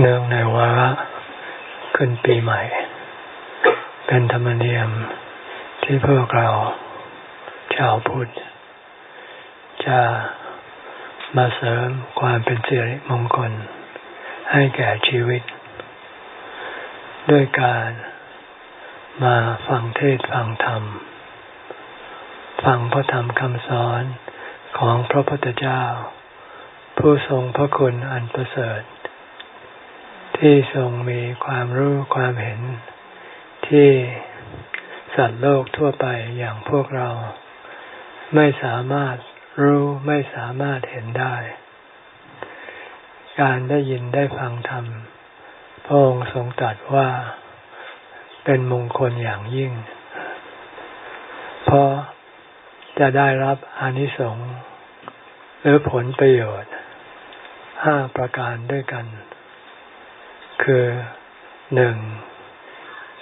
เนื่องในวาระขึ้นปีใหม่ เป็นธรรมเนียมที่พวกเราชาวพุทธจะมาเสริมความเป็นสิริมงคล ให้แก่ชีวิต ด้วยการมาฟังเทศฟังธรรม ฟังพระธรรมคำสอนของพระพุทธเจ้า ผู้ทรงพระคุณอันประเสริฐ ที่ทรงมีความรู้ความเห็นที่สัตว์โลกทั่วไปอย่างพวกเรา ไม่สามารถรู้ไม่สามารถเห็นได้ การได้ยินได้ฟังธรรมพระองค์ทรงตรัสว่าเป็นมงคลอย่างยิ่ง เพราะจะได้รับอนิสงส์หรือผลประโยชน์ห้าประการด้วยกัน คือหนึ่ง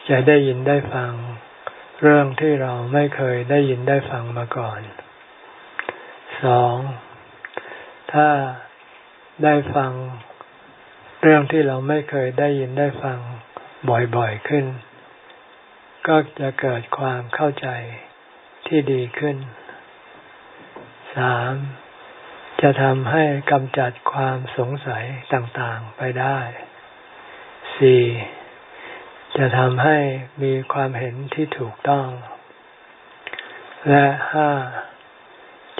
จะได้ยินได้ฟัง เรื่องที่เราไม่เคยได้ยินได้ฟังมาก่อนสองถ้าได้ฟังเรื่องที่เราไม่เคยได้ยินได้ฟังบ่อยๆขึ้น ก็จะเกิดความเข้าใจที่ดีขึ้นสามจะทำให้กำจัดความสงสัยต่างๆไปได้ สี่จะทำให้มีความเห็นที่ถูกต้อง และห้า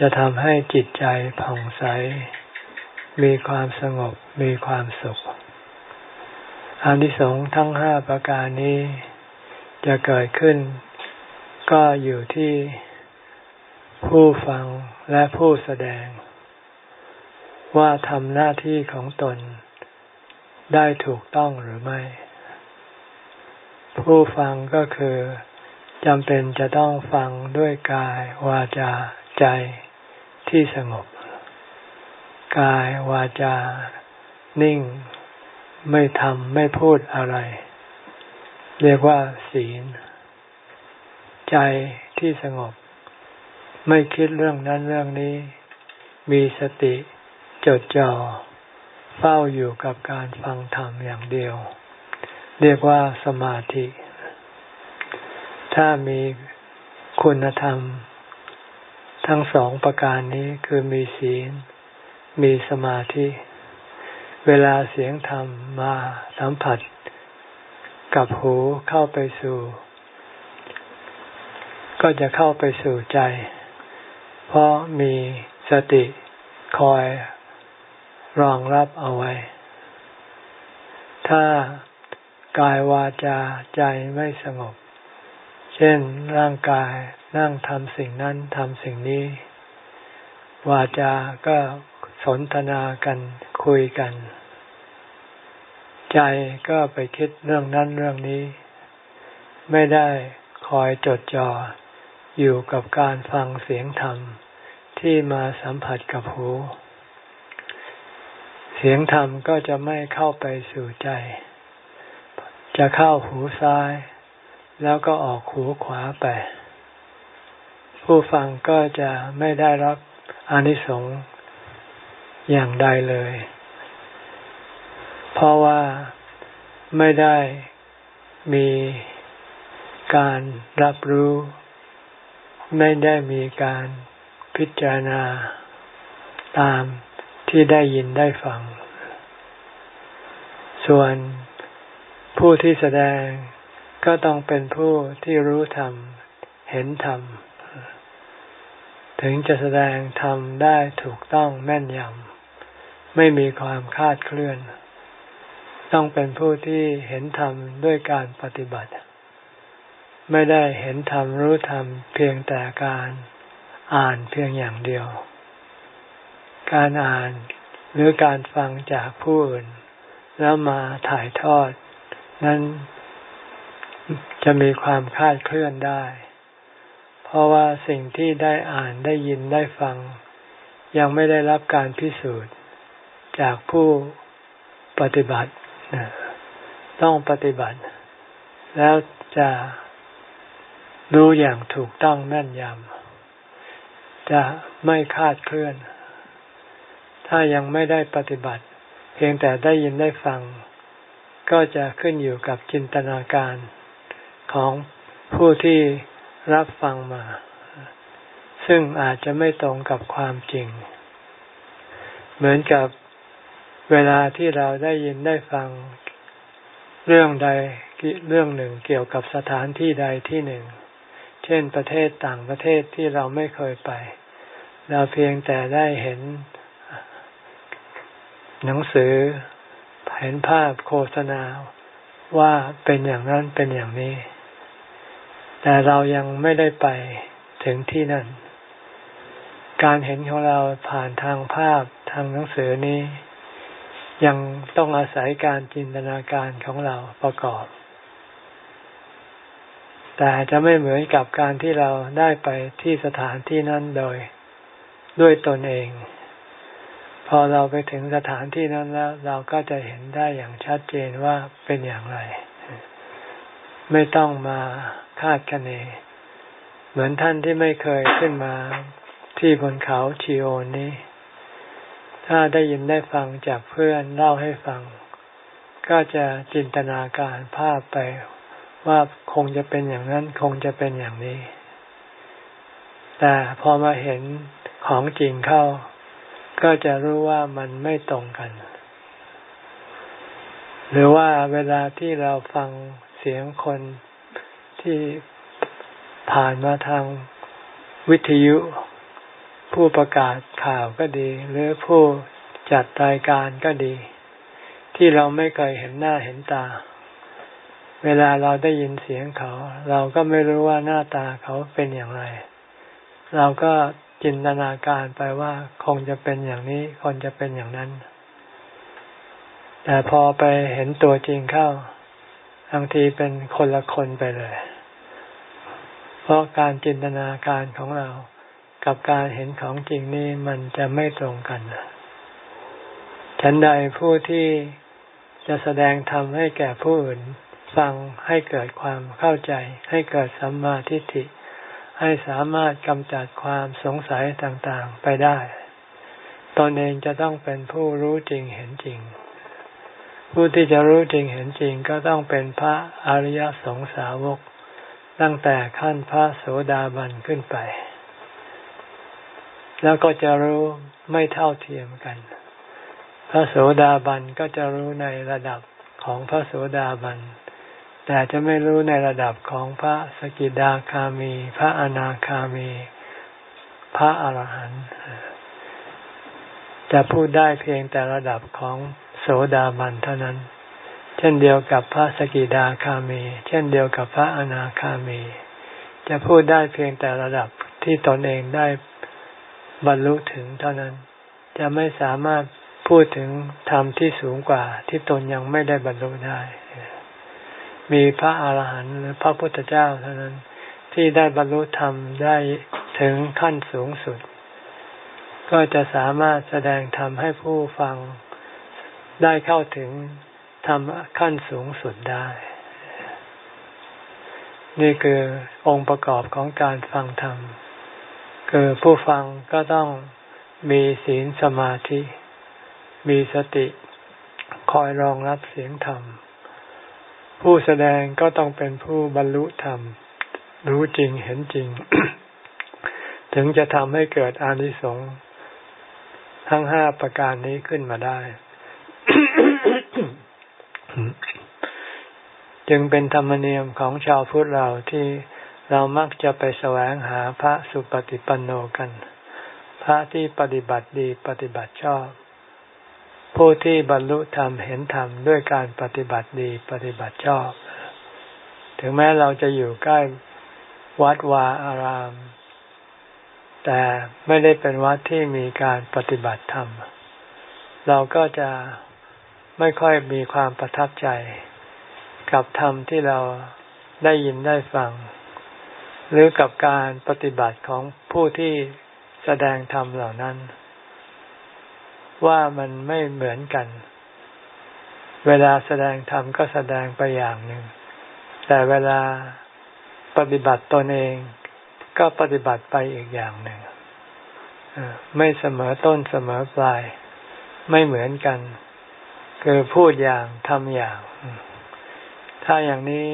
จะทำให้จิตใจผ่องใส มีความสงบมีความสุขอานิสงส์ทั้งห้าประการนี้ จะเกิดขึ้น ก็อยู่ที่ผู้ฟังและผู้แสดง ว่าทำหน้าที่ของตน ได้ถูกต้องหรือไม่ ผู้ฟังก็คือจำเป็นจะต้องฟังด้วยกายวาจาใจที่สงบ กายวาจา นิ่ง ไม่ทำไม่พูดอะไร เรียกว่า ศีล ใจที่สงบ ไม่คิดเรื่องนั้นเรื่องนี้ มีสติจดจ่อ เฝ้าอยู่กับการฟังธรรมอย่างเดียว เรียกว่าสมาธิ ถ้ามีคุณธรรม ทั้งสองประการนี้คือมีศีล มีสมาธิ เวลาเสียงธรรมมาสัมผัส กับหูเข้าไปสู่ ก็จะเข้าไปสู่ใจ เพราะมีสติคอย รองรับเอาไว้ ถ้ากายวาจาใจไม่สงบ เช่นร่างกายนั่งทำสิ่งนั้นทำสิ่งนี้ วาจาก็สนทนากันคุยกัน ใจก็ไปคิดเรื่องนั้นเรื่องนี้ ไม่ได้คอยจดจ่ออยู่กับการฟังเสียงธรรมที่มาสัมผัสกับหู สียงธรรมก็จะไม่เข้าไปสู่ใจ จะเข้าหูซ้าย แล้วก็ออกหูขวาไป ผู้ฟังก็จะไม่ได้รับอนิสงส์อย่างใดเลย เพราะว่าไม่ได้มีการรับรู้ ไม่ได้มีการพิจารณาตาม ที่ได้ยินได้ฟัง ส่วนผู้ที่แสดงก็ต้องเป็นผู้ที่รู้ธรรม เห็นธรรม ถึงจะแสดงธรรมได้ถูกต้องแม่นยำ ไม่มีความคาดเคลื่อน ต้องเป็นผู้ที่เห็นธรรมด้วยการปฏิบัติ ไม่ได้เห็นธรรมรู้ธรรมเพียงแต่การอ่านเพียงอย่างเดียว การอ่านหรือการฟังจากผู้อื่น แล้วมาถ่ายทอด นั้นจะมีความคาดเคลื่อนได้ เพราะว่าสิ่งที่ได้อ่านได้ยินได้ฟัง ยังไม่ได้รับการพิสูจน์จากผู้ปฏิบัติ ต้องปฏิบัติ แล้วจะรู้อย่างถูกต้องแม่นยำจะไม่คาดเคลื่อน ถ้ายังไม่ได้ปฏิบัติ เพียงแต่ได้ยินได้ฟัง ก็จะขึ้นอยู่กับจินตนาการของผู้ที่รับฟังมา ซึ่งอาจจะไม่ตรงกับความจริง เหมือนกับเวลาที่เราได้ยินได้ฟังเรื่องใดเรื่องหนึ่งเกี่ยวกับสถานที่ใดที่หนึ่ง เช่นประเทศต่างประเทศที่เราไม่เคยไป เราเพียงแต่ได้เห็น หนังสือเห็นภาพโฆษณาว่าเป็นอย่างนั้นเป็นอย่างนี้ แต่เรายังไม่ได้ไปถึงที่นั่น การเห็นของเราผ่านทางภาพทางหนังสือนี้ ยังต้องอาศัยการจินตนาการของเราประกอบ แต่จะไม่เหมือนกับการที่เราได้ไปที่สถานที่นั้นโดยด้วยตนเอง พอเราไปถึงสถานที่นั้นแล้ว เราก็จะเห็นได้อย่างชัดเจนว่าเป็นอย่างไร ไม่ต้องมาคาดคะเน เหมือนท่านที่ไม่เคยขึ้นมาที่บนเขาชีโอนนี้ ถ้าได้ยินได้ฟังจากเพื่อนเล่าให้ฟัง ก็จะจินตนาการภาพไปว่าคงจะเป็นอย่างนั้น คงจะเป็นอย่างนี้ แต่พอมาเห็นของจริงเข้า ก็จะรู้ว่ามันไม่ตรงกัน หรือว่าเวลาที่เราฟังเสียงคนที่ผ่านมาทางวิทยุ ผู้ประกาศข่าวก็ดี หรือผู้จัดรายการก็ดี ที่เราไม่เคยเห็นหน้าเห็นตา เวลาเราได้ยินเสียงเขา เราก็ไม่รู้ว่าหน้าตาเขาเป็นอย่างไร เราก็ จินตนาการไปว่าคงจะเป็นอย่างนี้คงจะเป็นอย่างนั้น แต่พอไปเห็นตัวจริงเข้าบางทีเป็นคนละคนไปเลย เพราะการจินตนาการของเรากับการเห็นของจริงนี่มันจะไม่ตรงกันฉันใดผู้ที่จะแสดงธรรมให้แก่ผู้อื่น ฟังให้เกิดความเข้าใจ ให้เกิดสัมมาทิฏฐิ ให้สามารถกำจัดความสงสัยต่างๆไปได้ ตนเองจะต้องเป็นผู้รู้จริงเห็นจริง ผู้ที่จะรู้จริงเห็นจริงก็ต้องเป็นพระอริยสงสาวก ตั้งแต่ขั้นพระโสดาบันขึ้นไป แล้วก็จะรู้ไม่เท่าเทียมกัน พระโสดาบันก็จะรู้ในระดับของพระโสดาบัน แต่จะไม่รู้ในระดับของพระสกิดาคามี พระอนาคามี พระอรหันต์จะพูดได้เพียงแต่ระดับของโสดาบันเท่านั้น เช่นเดียวกับพระสกิดาคามี เช่นเดียวกับพระอนาคามี จะพูดได้เพียงแต่ระดับที่ตนเองได้บรรลุถึงเท่านั้น จะไม่สามารถพูดถึงธรรมที่สูงกว่าที่ตนยังไม่ได้บรรลุได้ มีพระอาหารหันต์หรือพระพุทธเจ้าเท่านั้นที่ได้บรรลุธรรมได้ถึงขั้นสูงสุด ก็จะสามารถแสดงธรรมให้ผู้ฟังได้เข้าถึงธรรมขั้นสูงสุดได้ นี่คือองค์ประกอบของการฟังธรรม คือผู้ฟังก็ต้องมีศีลสมาธิ มีสติคอยรองรับเสียงธรรม ผู้แสดงก็ต้องเป็นผู้บรรลุธรรม รู้จริงเห็นจริง ถึงจะทำให้เกิดอานิสงส์ทั้งห้าประการนี้ขึ้นมาได้ จึงเป็นธรรมเนียมของชาวพุทธเราที่เรามักจะไปแสวงหาพระสุปฏิปันโนกัน พระที่ปฏิบัติดีปฏิบัติชอบ ผู้ที่บรรลุธรรมเห็นธรรมด้วยการปฏิบัติดีปฏิบัติชอบ ถึงแม้เราจะอยู่ใกล้วัดวาอาราม แต่ไม่ได้เป็นวัดที่มีการปฏิบัติธรรม เราก็จะไม่ค่อยมีความประทับใจ กับธรรมที่เราได้ยินได้ฟัง หรือกับการปฏิบัติของผู้ที่แสดงธรรมเหล่านั้น ว่ามันไม่เหมือนกัน เวลาแสดงธรรมก็แสดงไปอย่างหนึ่ง แต่เวลาปฏิบัติตนเองก็ปฏิบัติไปอีกอย่างหนึ่ง ไม่เสมอต้นเสมอปลาย ไม่เหมือนกัน คือพูดอย่างทำอย่าง ถ้าอย่างนี้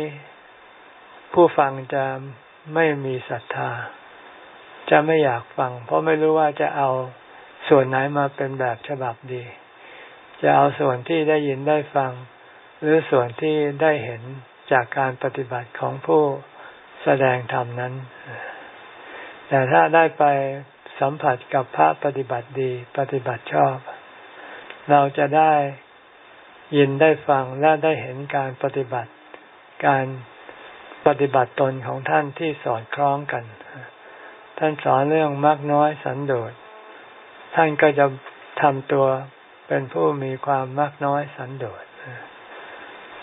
ผู้ฟังจะไม่มีศรัทธา จะไม่อยากฟัง เพราะไม่รู้ว่าจะเอา ส่วนไหนมาเป็นแบบฉบับดี จะเอาส่วนที่ได้ยินได้ฟัง หรือส่วนที่ได้เห็นจากการปฏิบัติของผู้แสดงธรรมนั้น แต่ถ้าได้ไปสัมผัสกับพระปฏิบัติดี ปฏิบัติชอบ เราจะได้ยินได้ฟังและได้เห็นการปฏิบัติ การปฏิบัติตนของท่านที่สอดคล้องกัน ท่านสอนเรื่องมากน้อยสันโดษ ท่านก็จะทำตัวเป็นผู้มีความมากน้อยสันโดษ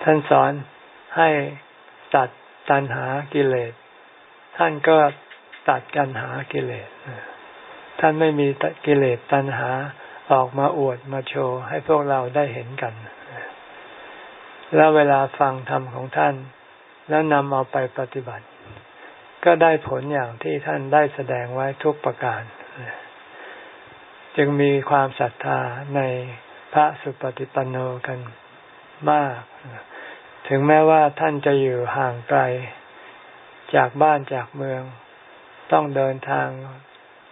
ท่านสอนให้ตัดตัณหากิเลส ท่านก็ตัดกันหากิเลส ท่านไม่มีกิเลสตัณหาออกมาอวดมาโชว์ให้พวกเราได้เห็นกัน แล้วเวลาฟังธรรมของท่าน แล้วนำเอาไปปฏิบัติ ก็ได้ผลอย่างที่ท่านได้แสดงไว้ทุกประการ จึงมีความศรัทธาในพระสุปฏิปันโนกันมาก ถึงแม้ว่าท่านจะอยู่ห่างไกลจากบ้านจากเมือง ต้องเดินทาง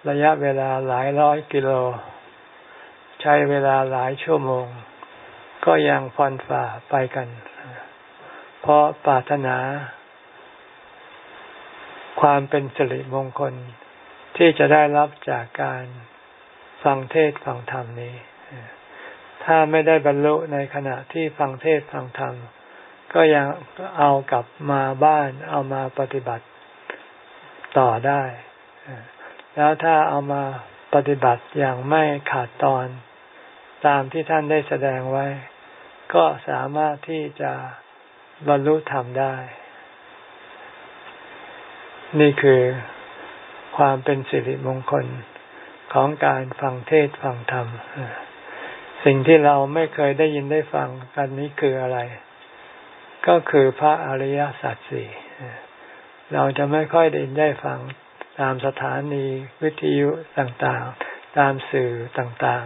ระยะเวลาหลายร้อยกิโล ใช้เวลาหลายชั่วโมง ก็ยังฟันฝ่าไปกัน เพราะปรารถนา ความเป็นสิริมงคลที่จะได้รับจากการ ฟังเทศฟังธรรมนี้ ถ้าไม่ได้บรรลุในขณะที่ฟังเทศฟังธรรม ก็ยังเอากลับมาบ้านเอามาปฏิบัติต่อได้ แล้วถ้าเอามาปฏิบัติอย่างไม่ขาดตอน ตามที่ท่านได้แสดงไว้ ก็สามารถที่จะบรรลุธรรมได้ นี่คือความเป็นสิริมงคล ของการฟังเทศฟังธรรม สิ่งที่เราไม่เคยได้ยินได้ฟังกันนี้คืออะไร ก็คือพระอริยสัจสี่เราจะไม่ค่อยได้ยินได้ฟังตามสถานีวิทยุต่างๆ ตามสื่อต่าง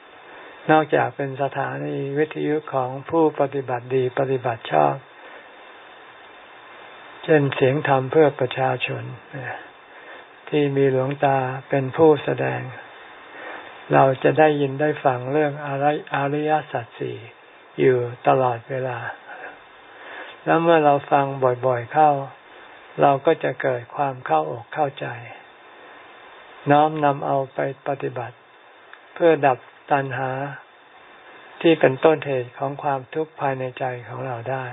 ๆ นอกจากเป็นสถานีวิทยุของผู้ปฏิบัติดีปฏิบัติชอบ เช่นเสียงธรรมเพื่อประชาชน ที่มีหลวงตาเป็นผู้แสดง เราจะได้ยินได้ฟังเรื่องอริยสัจสี่อยู่ตลอดเวลา แล้วเมื่อเราฟังบ่อยๆเข้า เราก็จะเกิดความเข้าอกเข้าใจ น้อมนำเอาไปปฏิบัติ เพื่อดับตัณหาที่เป็นต้นเหตุของความทุกข์ภายในใจของเราได้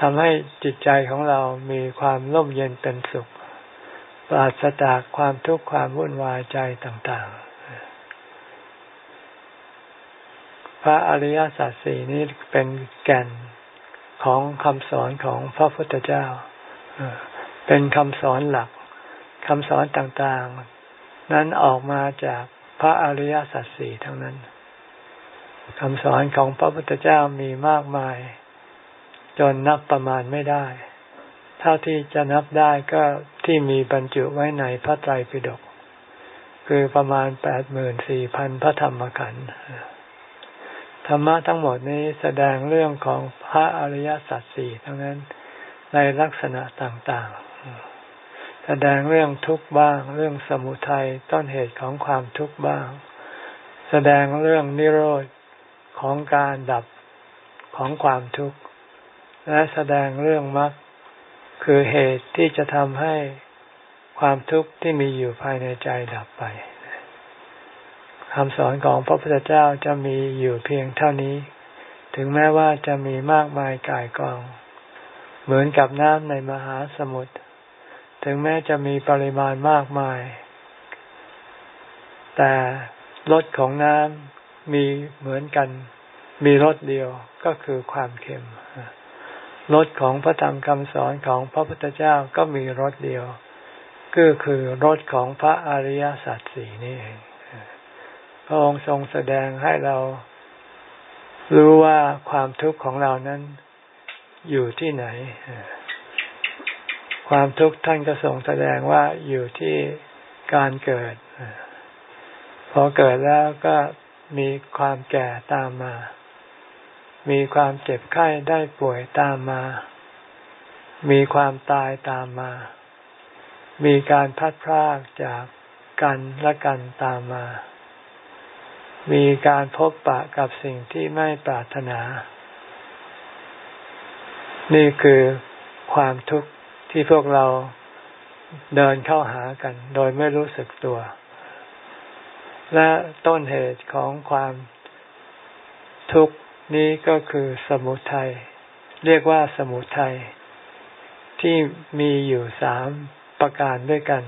ทำให้จิตใจของเรามีความร่มเย็นเป็นสุข ปราศจากความทุกข์ความวุ่นวายใจต่างๆ พระอริยสัจสี่นี้เป็นแก่นของคำสอนของพระพุทธเจ้า เป็นคำสอนหลักคำสอนต่างๆ นั้นออกมาจากพระอริยสัจสี่ทั้งนั้นคำสอนของพระพุทธเจ้ามีมากมาย จนนับประมาณไม่ได้ ท่าที่จะนับได้ก็ที่มีบรรจุไว้ในพระไตรปิฎกคือประมาณแปดหมื่นสี่พันพระธรรมขันธ์ธรรมะทั้งหมดนี้แสดงเรื่องของพระอริยสัจสี่ทั้งนั้นในลักษณะต่างๆ แสดงเรื่องทุกข์บ้าง เรื่องสมุทัยต้นเหตุของความทุกข์บ้าง แสดงเรื่องนิโรธของการดับของความทุกข์ และแสดงเรื่องมรรค คือเหตุที่จะทำให้ความทุกข์ที่มีอยู่ภายในใจดับไปคำสอนของพระพุทธเจ้าจะมีอยู่เพียงเท่านี้ ถึงแม้ว่าจะมีมากมายกายกอง เหมือนกับน้ำในมหาสมุทร ถึงแม้จะมีปริมาณมากมาย แต่รสของน้ำมีเหมือนกัน มีรสเดียวก็คือความเค็ม รสของพระธรรมคำสอนของพระพุทธเจ้าก็มีรสเดียว ก็คือรสของพระอริยสัจสี่นี่เองพระองค์ทรงแสดงให้เรารู้ว่าความทุกข์ของเรานั้นอยู่ที่ไหน ความทุกข์ท่านก็ทรงแสดงว่าอยู่ที่การเกิด พอเกิดแล้วก็มีความแก่ตามมา มีความเจ็บไข้ได้ป่วยตามมา มีความตายตามมา มีการพัดพรากจากกันและกันตามมา มีการพบปะกับสิ่งที่ไม่ปรารถนา นี่คือความทุกข์ที่พวกเราเดินเข้าหากัน โดยไม่รู้สึกตัว และต้นเหตุของความทุกข์ นี้ก็คือสมุทัยเรียกว่าสมุทัยที่มีอยู่สามประการด้วยกัน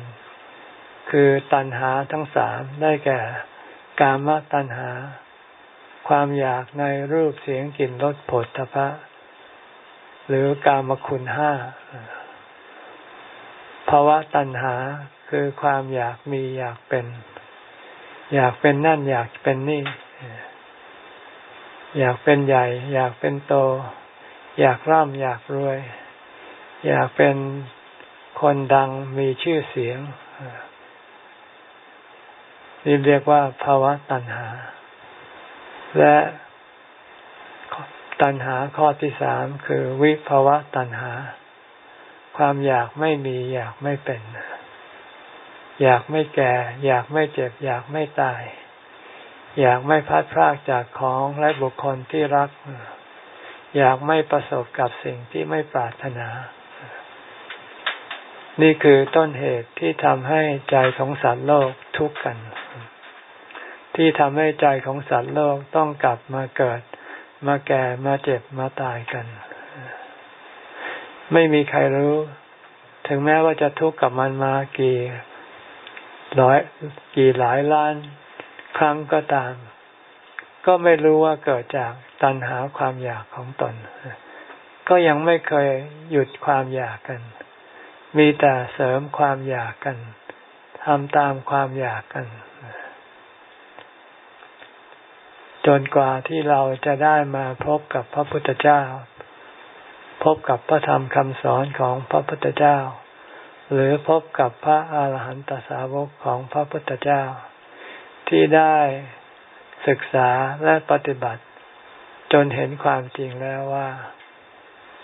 คือตัณหาทั้งสามได้แก่ กามตัณหา ความอยากในรูปเสียงกลิ่นรสผลทพะหรือกามคุณห้าภาวะตัณหาคือความอยากมีอยากเป็น อยากเป็นนั่นอยากเป็นนี่ อยากเป็นใหญ่ อยากเป็นโต อยากร่ำอยากรวย อยากเป็นคนดังมีชื่อเสียงนี่เรียกว่าภาวะตัณหา และตัณหาข้อที่สามคือวิภาวะตัณหา ความอยากไม่มี อยากไม่เป็น อยากไม่แก่ อยากไม่เจ็บ อยากไม่ตาย อยากไม่พัดพรากจากของและบุคคลที่รัก อยากไม่ประสบกับสิ่งที่ไม่ปรารถนา นี่คือต้นเหตุที่ทำให้ใจของสัตว์โลกทุกข์กัน ที่ทำให้ใจของสัตว์โลกต้องกลับมาเกิด มาแก่มาเจ็บมาตายกัน ไม่มีใครรู้ ถึงแม้ว่าจะทุกข์กับมันมากี่ร้อยกี่หลายล้าน ครั้งก็ตาม ก็ไม่รู้ว่าเกิดจากตัณหาความอยากของตน ก็ยังไม่เคยหยุดความอยากกัน มีแต่เสริมความอยากกันทำตามความอยากกัน จนกว่าที่เราจะได้มาพบกับพระพุทธเจ้า พบกับพระธรรมคำสอนของพระพุทธเจ้า หรือพบกับพระอาหารหันตสาวกของพระพุทธเจ้า ที่ได้ศึกษาและปฏิบัติ จนเห็นความจริงแล้วว่า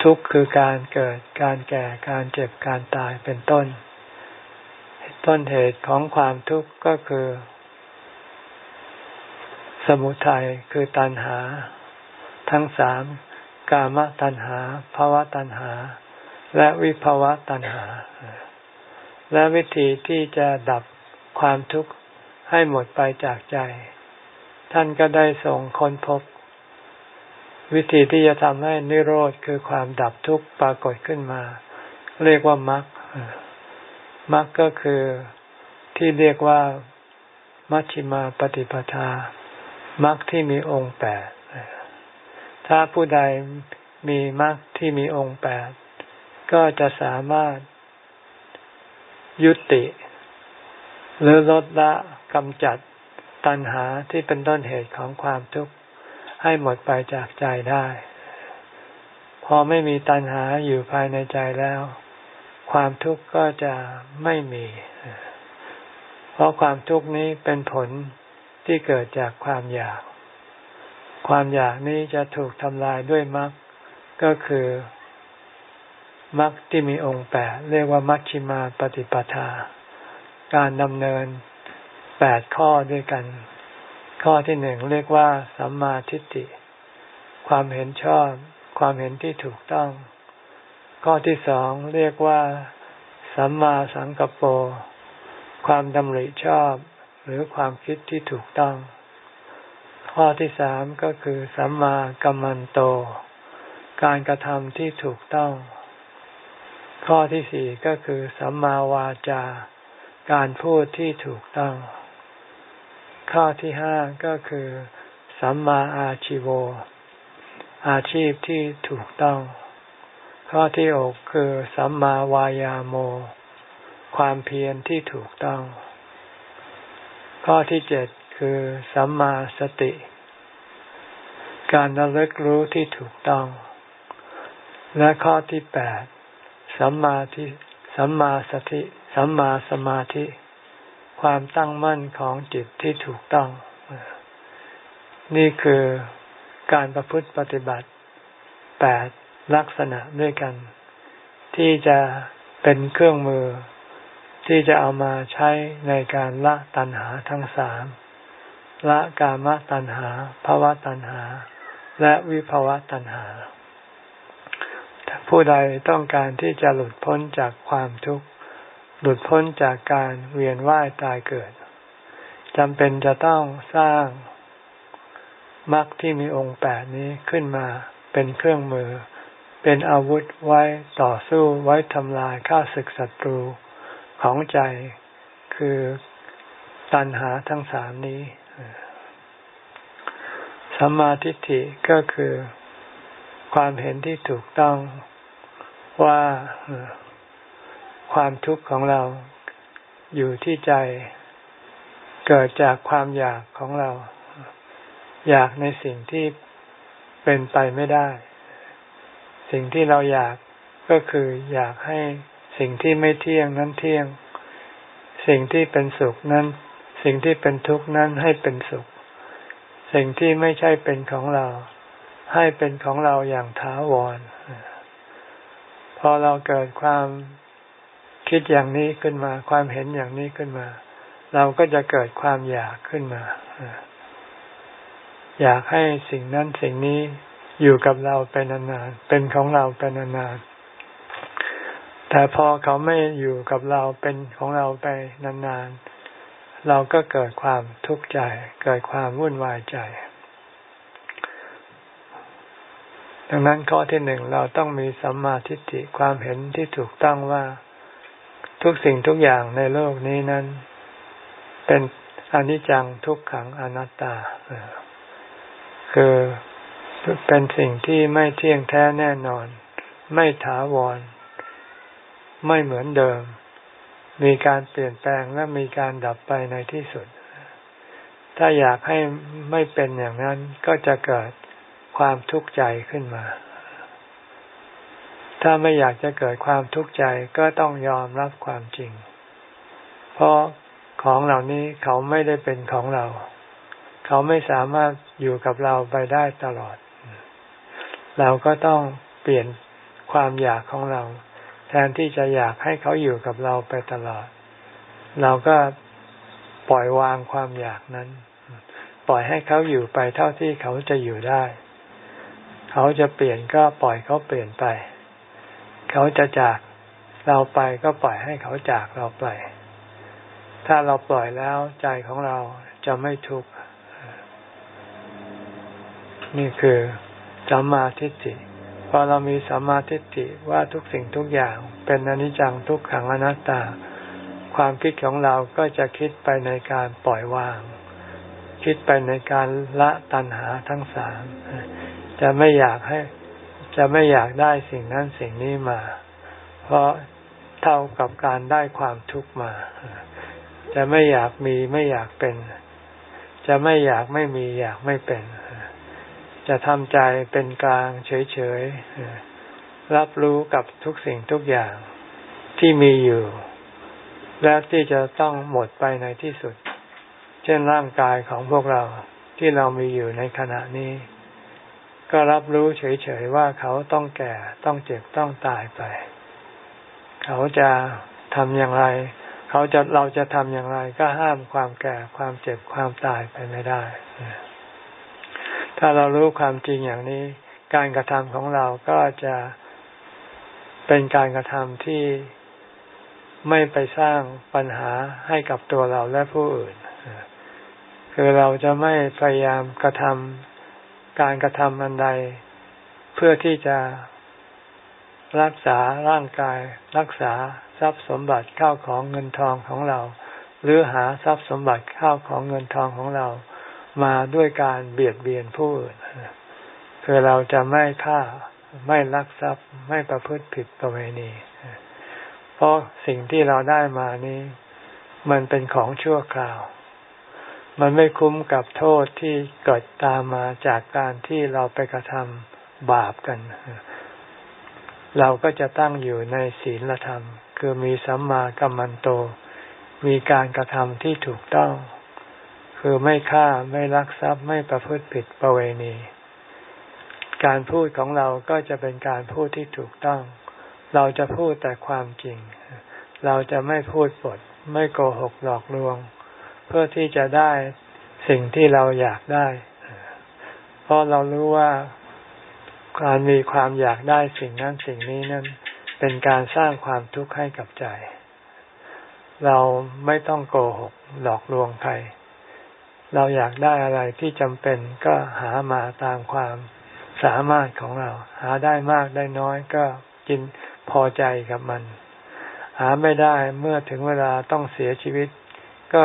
ทุกข์คือการเกิดการแก่การเจ็บการตายเป็นต้น ต้นเหตุของความทุกข์ก็คือ สมุทัยคือตัณหา ทั้งสามกามตัณหาภาวะตัณหา และวิภาวะตัณหา และวิธีที่จะดับความทุกข์ ให้หมดไปจากใจ ท่านก็ได้ส่งค้นพบ วิธีที่จะทำให้นิโรธคือความดับทุกข์ปรากฏขึ้นมา เรียกว่ามรรคมรรคก็คือที่เรียกว่ามัชฌิมาปฏิปทามรรคที่มีองค์แปดถ้าผู้ใดมีมรรคที่มีองค์แปดก็จะสามารถยุติ หรือลดละ กำจัดตัณหาที่เป็นต้นเหตุของความทุกข์ให้หมดไปจากใจได้ พอไม่มีตัณหาอยู่ภายในใจแล้ว ความทุกข์ก็จะไม่มี เพราะความทุกข์นี้เป็นผลที่เกิดจากความอยาก ความอยากนี้จะถูกทำลายด้วยมรรคก็คือมรรคที่มีองค์แปดเรียกว่ามัชชิมาปฏิปทา การดำเนิน ปดข้อด้วยกัน ข้อที่หนึ่งเรียกว่า สัมมาทิฏฐิ ความเห็นชอบ ความเห็นที่ถูกต้อง ข้อที่สองเรียกว่า สัมมาสังกปโปความดำริชอบ หรือความคิดที่ถูกต้อง ข้อที่สามก็คือ สัมมากัมมันโต การกระทำที่ถูกต้อง ข้อที่สี่ก็คือ สัมมาวาจาการพูดที่ถูกต้อง ข้อที่ห้าก็คือสัมมาอาชิโว อาชีพที่ถูกต้อง ข้อที่หกคือสัมมาวายาโม ความเพียรที่ถูกต้อง ข้อที่เจ็ดคือสัมมาสติ การระลึกรู้ที่ถูกต้อง และข้อที่แปดสัมมาทิสัมมาสติ สัมมาสมาธิ ความตั้งมั่นของจิตที่ถูกต้อง นี่คือการประพฤติปฏิบัติแปดลักษณะด้วยกัน ที่จะเป็นเครื่องมือที่จะเอามาใช้ในการละตัณหาทั้งสามละกามตัณหาภาวะตัณหา และวิภาวะตัณหา ผู้ใดต้องการที่จะหลุดพ้นจากความทุกข์ หลุดพ้นจากการเวียนว่ายตายเกิดจำเป็นจะต้องสร้างมรรคที่มีองค์แปดนี้ขึ้นมาเป็นเครื่องมือ เป็นอาวุธไว้ต่อสู้ไว้ทำลายข้าศึกศัตรูของใจคือตัณหาทั้งสามนี้สัมมาทิฏฐิก็คือความเห็นที่ถูกต้องว่า ความทุกข์ของเราอยู่ที่ใจ เกิดจากความอยากของเรา อยากในสิ่งที่เป็นไปไม่ได้ สิ่งที่เราอยากก็คืออยากให้สิ่งที่ไม่เที่ยงนั้นเที่ยง สิ่งที่เป็นสุขนั้น สิ่งที่เป็นทุกข์นั้นให้เป็นสุข สิ่งที่ไม่ใช่เป็นของเรา ให้เป็นของเราอย่างถาวร พอเราเกิดความ คิดอย่างนี้ขึ้นมา ความเห็นอย่างนี้ขึ้นมา เราก็จะเกิดความอยากขึ้นมา อยากให้สิ่งนั้นสิ่งนี้อยู่กับเราไปนานๆ เป็นของเราไปนานๆ แต่พอเขาไม่อยู่กับเราเป็นของเราไปนานๆ เราก็เกิดความทุกข์ใจ เกิดความวุ่นวายใจ ดังนั้นข้อที่หนึ่งเราต้องมีสัมมาทิฏฐิความเห็นที่ถูกต้องว่า ทุกสิ่งทุกอย่างในโลกนี้นั้น เป็นอนิจจังทุกขังอนัตตา คือเป็นสิ่งที่ไม่เที่ยงแท้แน่นอน ไม่ถาวร ไม่เหมือนเดิม มีการเปลี่ยนแปลงและมีการดับไปในที่สุด ถ้าอยากให้ไม่เป็นอย่างนั้นก็จะเกิดความทุกข์ใจขึ้นมา ถ้าไม่อยากจะเกิดความทุกข์ใจก็ต้องยอมรับความจริง เพราะของเหล่านี้เขาไม่ได้เป็นของเรา เขาไม่สามารถอยู่กับเราไปได้ตลอด เราก็ต้องเปลี่ยนความอยากของเรา แทนที่จะอยากให้เขาอยู่กับเราไปตลอด เราก็ปล่อยวางความอยากนั้น ปล่อยให้เขาอยู่ไปเท่าที่เขาจะอยู่ได้ เขาจะเปลี่ยนก็ปล่อยเขาเปลี่ยนไป เขาจะจากเราไปก็ปล่อยให้เขาจากเราไป ถ้าเราปล่อยแล้วใจของเราจะไม่ทุกข์ นี่คือสัมมาทิฏฐิพอเรามีสัมมาทิฏฐิว่าทุกสิ่งทุกอย่าง เป็นอนิจจังทุกขังอนัตตา ความคิดของเราก็จะคิดไปในการปล่อยวาง คิดไปในการละตัณหาทั้งสามจะไม่อยากให้ จะไม่อยากได้สิ่งนั้นสิ่งนี้มา เพราะเท่ากับการได้ความทุกข์มา จะไม่อยากมีไม่อยากเป็น จะไม่อยากไม่มีอยากไม่เป็น จะทำใจเป็นกลางเฉยๆ รับรู้กับทุกสิ่งทุกอย่างที่มีอยู่ และที่จะต้องหมดไปในที่สุด เช่นร่างกายของพวกเราที่เรามีอยู่ในขณะนี้ ก็รับรู้เฉยๆว่าเขาต้องแก่ต้องเจ็บต้องตายไป เขาจะทำอย่างไร เขาจะเราจะทำอย่างไร ก็ห้ามความแก่ความเจ็บความตายไปไม่ได้ ถ้าเรารู้ความจริงอย่างนี้ การกระทำของเราก็จะเป็นการกระทำที่ไม่ไปสร้างปัญหาให้กับตัวเราและผู้อื่น คือเราจะไม่พยายามกระทำ การกระทำอันใด เพื่อที่จะรักษาร่างกาย รักษาทรัพย์สมบัติข้าวของเงินทองของเรา หรือหาทรัพย์สมบัติข้าวของเงินทองของเรา มาด้วยการเบียดเบียนผู้อื่นคือเราจะไม่ฆ่าไม่ลักทรัพย์ไม่ประพฤติผิดประเวณี เพราะสิ่งที่เราได้มานี้ มันเป็นของชั่วคราว มันไม่คุ้มกับโทษที่เกิดตามมาจากการที่เราไปกระทำบาปกัน เราก็จะตั้งอยู่ในศีลธรรม คือมีสัมมากัมมันโต มีการกระทำที่ถูกต้อง คือไม่ฆ่าไม่ลักทรัพย์ไม่ประพฤติผิดประเวณี การพูดของเราก็จะเป็นการพูดที่ถูกต้อง เราจะพูดแต่ความจริง เราจะไม่พูดปด ไม่โกหกหลอกลวง พื่อที่จะได้สิ่งที่เราอยากได้ เพราะเรารู้ว่าการมีความอยากได้สิ่งนั้นสิ่งนี้นั้นเป็นการสร้างความทุกข์ให้กับใจ เราไม่ต้องโกหกหลอกลวงใคร เราอยากได้อะไรที่จำเป็นก็หามาตามความสามารถของเรา หาได้มากได้น้อยก็กินพอใจกับมัน หาไม่ได้เมื่อถึงเวลาต้องเสียชีวิต ก็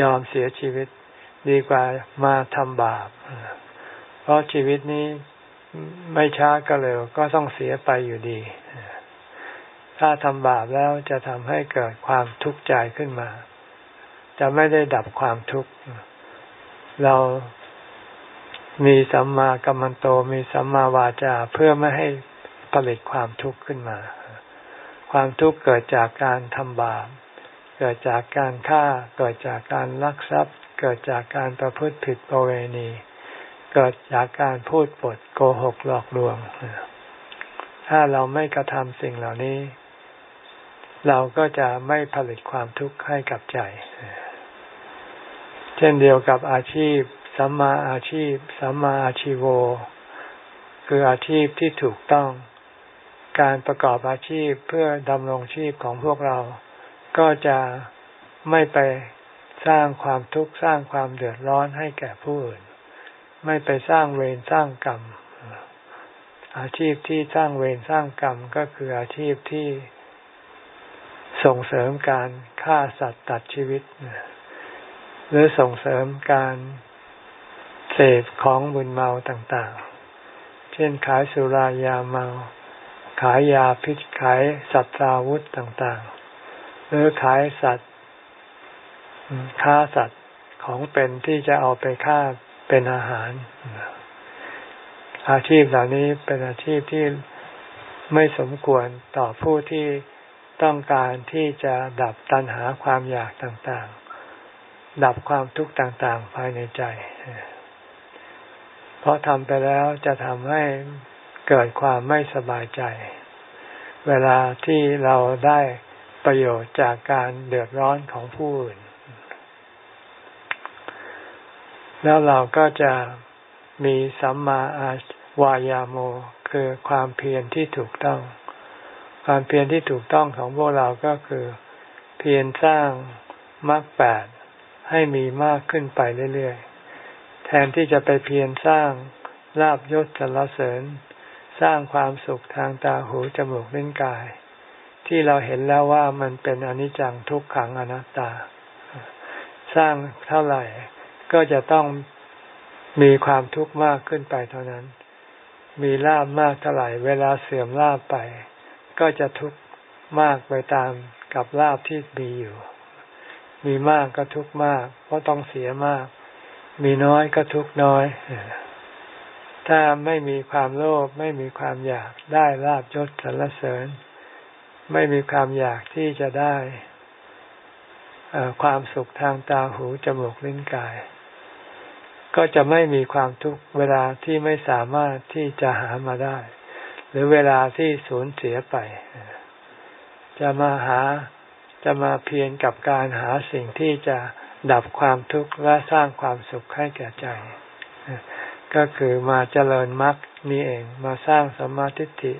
ยอมเสียชีวิตดีกว่ามาทำบาป เพราะชีวิตนี้ไม่ช้าก็เร็วก็ต้องเสียไปอยู่ดี ถ้าทำบาปแล้วจะทำให้เกิดความทุกข์ใจขึ้นมา จะไม่ได้ดับความทุกข์ เรามีสัมมากัมมันโตมีสัมมาวาจาเพื่อไม่ให้ผลิตความทุกข์ขึ้นมา ความทุกข์เกิดจากการทำบาป เกิดจากการฆ่า เกิดจากการลักทรัพย์ เกิดจากการประพฤติผิดประเวณี เกิดจากการพูดปดโกหกหลอกลวง ถ้าเราไม่กระทำสิ่งเหล่านี้ เราก็จะไม่ผลิตความทุกข์ให้กับใจ เช่นเดียวกับอาชีพสัมมาอาชีพสัมมาอาชีโว คืออาชีพที่ถูกต้อง การประกอบอาชีพเพื่อดำรงชีพของพวกเรา ก็จะไม่ไปสร้างความทุกข์สร้างความเดือดร้อนให้แก่ผู้อื่น ไม่ไปสร้างเวรสร้างกรรม อาชีพที่สร้างเวรสร้างกรรมก็คืออาชีพที่ส่งเสริมการฆ่าสัตว์ตัดชีวิต หรือส่งเสริมการเสพของบุญเมาต่างๆ เช่นขายสุรายาเมา ขายยาพิษขายสัตว์อาวุธต่าง ๆหรือขายสัตว์ฆ่าสัตว์ของเป็นที่จะเอาไปฆ่าเป็นอาหาร อาชีพเหล่านี้เป็นอาชีพที่ไม่สมควรต่อผู้ที่ต้องการที่จะดับตัณหาความอยากต่างๆ ดับความทุกข์ต่างๆ ภายในใจ เพราะทำไปแล้วจะทำให้เกิดความไม่สบายใจ เวลาที่เราได้ ประโยชน์จากการเดือดร้อนของผู้อื่น แล้วเราก็จะมีสัมมาอาวายาโม คือความเพียรที่ถูกต้อง ความเพียรที่ถูกต้องของพวกเราก็คือ เพียรสร้างมรรคแปดให้มีมากขึ้นไปเรื่อยๆ แทนที่จะไปเพียรสร้างลาบยศสรรเสริญ สร้างความสุขทางตาหูจมูกลิ้นกาย ที่เราเห็นแล้วว่ามันเป็นอนิจจังทุกขังอนัตตา สร้างเท่าไหร่ก็จะต้องมีความทุกข์มากขึ้นไปเท่านั้น มีลาบมากเท่าไหร่ เวลาเสื่อมลาบไป ก็จะทุกข์มากไปตามกับลาบที่มีอยู่ มีมากก็ทุกข์มาก เพราะต้องเสียมาก มีน้อยก็ทุกข์น้อย ถ้าไม่มีความโลภไม่มีความอยากได้ลาบยศสรรเสริญ ไม่มีความอยากที่จะได้ความสุขทางตาหูจมูกลิ้นกาย ก็จะไม่มีความทุกข์เวลาที่ไม่สามารถที่จะหามาได้ หรือเวลาที่สูญเสียไป จะมาหาจะมาเพียรกับการหาสิ่งที่จะดับความทุกข์และสร้างความสุขให้แก่ใจ ก็คือมาเจริญมรรคนี้เองมาสร้างสมาธิิ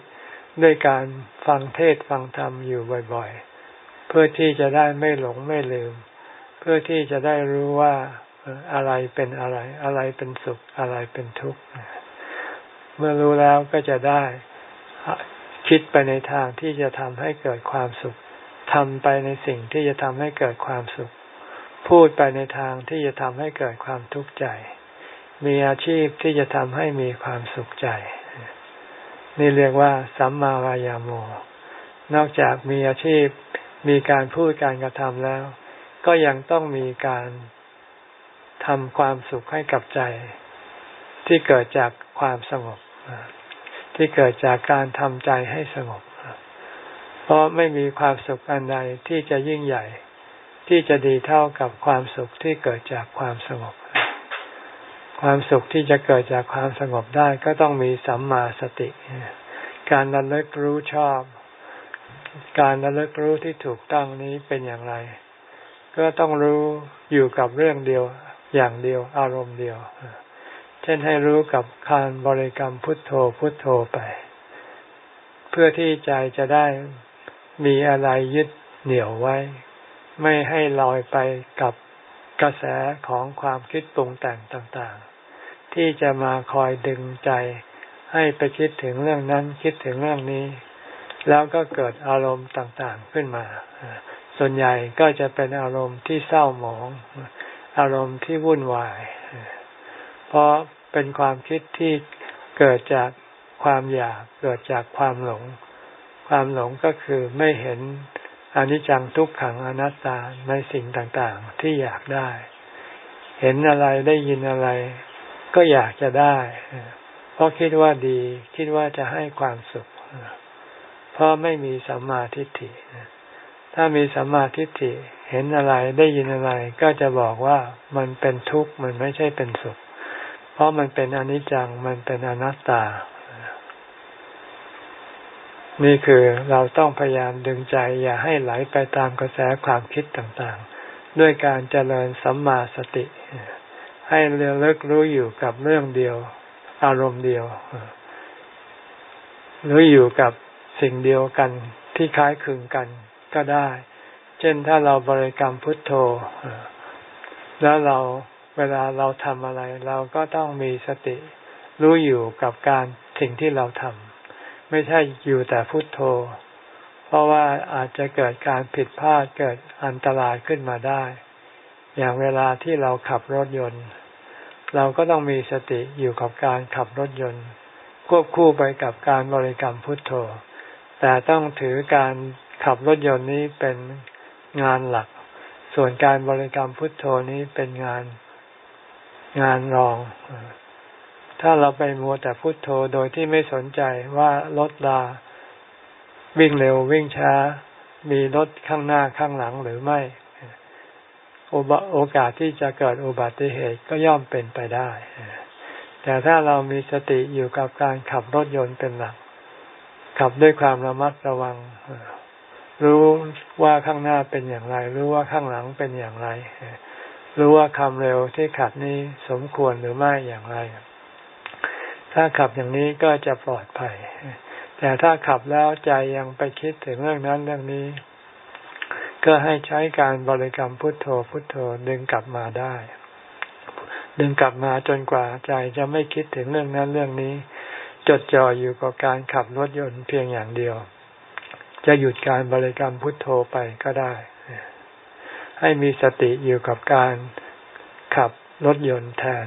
ด้วยการฟังเทศฟังธรรมอยู่บ่อยๆ เพื่อที่จะได้ไม่หลงไม่ลืม เพื่อที่จะได้รู้ว่าอะไรเป็นอะไร อะไรเป็นสุขอะไรเป็นทุกข์เมื่อรู้แล้วก็จะได้คิดไปในทางที่จะทำให้เกิดความสุขทำไปในสิ่งที่จะทำให้เกิดความสุข พูดไปในทางที่จะทำให้เกิดความทุกข์ใจ มีอาชีพที่จะทำให้มีความสุขใจ นี่เรียกว่าสัมมาวายาโม นอกจากมีอาชีพมีการพูดการกระทำแล้ว ก็ยังต้องมีการทำความสุขให้กับใจ ที่เกิดจากความสงบ ที่เกิดจากการทำใจให้สงบ เพราะไม่มีความสุขอันใดที่จะยิ่งใหญ่ ที่จะดีเท่ากับความสุขที่เกิดจากความสงบ ความสุขที่จะเกิดจากความสงบได้ก็ต้องมีสัมมาสติ การระลึกรู้ชอบ การระลึกรู้ที่ถูกต้องนี้เป็นอย่างไร ก็ต้องรู้อยู่กับเรื่องเดียวอย่างเดียวอารมณ์เดียว เช่นให้รู้กับการบริกรรมพุทโธพุทโธไป เพื่อที่ใจจะได้มีอะไรยึดเหนี่ยวไว้ ไม่ให้ลอยไปกับกระแสของความคิดปรุงแต่งต่างๆ ที่จะมาคอยดึงใจ ให้ไปคิดถึงเรื่องนั้นคิดถึงเรื่องนี้ แล้วก็เกิดอารมณ์ต่างๆขึ้นมา ส่วนใหญ่ก็จะเป็นอารมณ์ที่เศร้าหมอง อารมณ์ที่วุ่นวาย เพราะเป็นความคิดที่เกิดจากความอยากเกิดจากความหลง ความหลงก็คือไม่เห็นอนิจจังทุกขังอนัตตาในสิ่งต่างๆ ที่อยากได้ เห็นอะไรได้ยินอะไร ก็อยากจะได้ เพราะคิดว่าดี คิดว่าจะให้ความสุข เพราะไม่มีสัมมาทิฏฐิถ้ามีสัมมาทิฏฐิเห็นอะไรได้ยินอะไรก็จะบอกว่ามันเป็นทุกข์มันไม่ใช่เป็นสุข เพราะมันเป็นอนิจจังมันเป็นอนัตตา นี่คือเราต้องพยายามดึงใจ อย่าให้ไหลไปตามกระแสความคิดต่างๆ ด้วยการเจริญสัมมาสติ ให้เรียลึกรู้อยู่กับเรื่องเดียว อารมณ์เดียว หรืออยู่กับสิ่งเดียวกันที่คล้ายคลึงกันก็ได้ เช่นถ้าเราบริกรรมพุทโธแล้วเราเวลาเราทำอะไร เราก็ต้องมีสติรู้อยู่กับการสิ่งที่เราทำไม่ใช่อยู่แต่พุทโธ เพราะว่าอาจจะเกิดการผิดพลาดเกิดอันตรายขึ้นมาได้ อย่างเวลาที่เราขับรถยนต์ เราก็ต้องมีสติอยู่กับการขับรถยนต์ ควบคู่ไปกับการบริกรรมพุทโธ แต่ต้องถือการขับรถยนต์นี้เป็นงานหลัก ส่วนการบริกรรมพุทโธนี้เป็นงานงานรอง ถ้าเราไปมัวแต่พุทโธโดยที่ไม่สนใจว่ารถลาวิ่งเร็ววิ่งช้า มีรถข้างหน้าข้างหลังหรือไม่ โอกาสที่จะเกิดอุบัติเหตุก็ย่อมเป็นไปได้ แต่ถ้าเรามีสติอยู่กับการขับรถยนต์เป็นหลัก ขับด้วยความระมัดระวัง รู้ว่าข้างหน้าเป็นอย่างไร รู้ว่าข้างหลังเป็นอย่างไร รู้ว่าความเร็วที่ขับนี้สมควรหรือไม่อย่างไร ถ้าขับอย่างนี้ก็จะปลอดภัย แต่ถ้าขับแล้วใจยังไปคิดถึงเรื่องนั้นเรื่องนี้ ก็ให้ใช้การบริกรรมพุทโธพุทโธดึงกลับมาได้ ดึงกลับมาจนกว่าใจจะไม่คิดถึงเรื่องนั้นเรื่องนี้ จดจ่ออยู่กับการขับรถยนต์เพียงอย่างเดียว จะหยุดการบริกรรมพุทโธไปก็ได้ ให้มีสติอยู่กับการขับรถยนต์แทน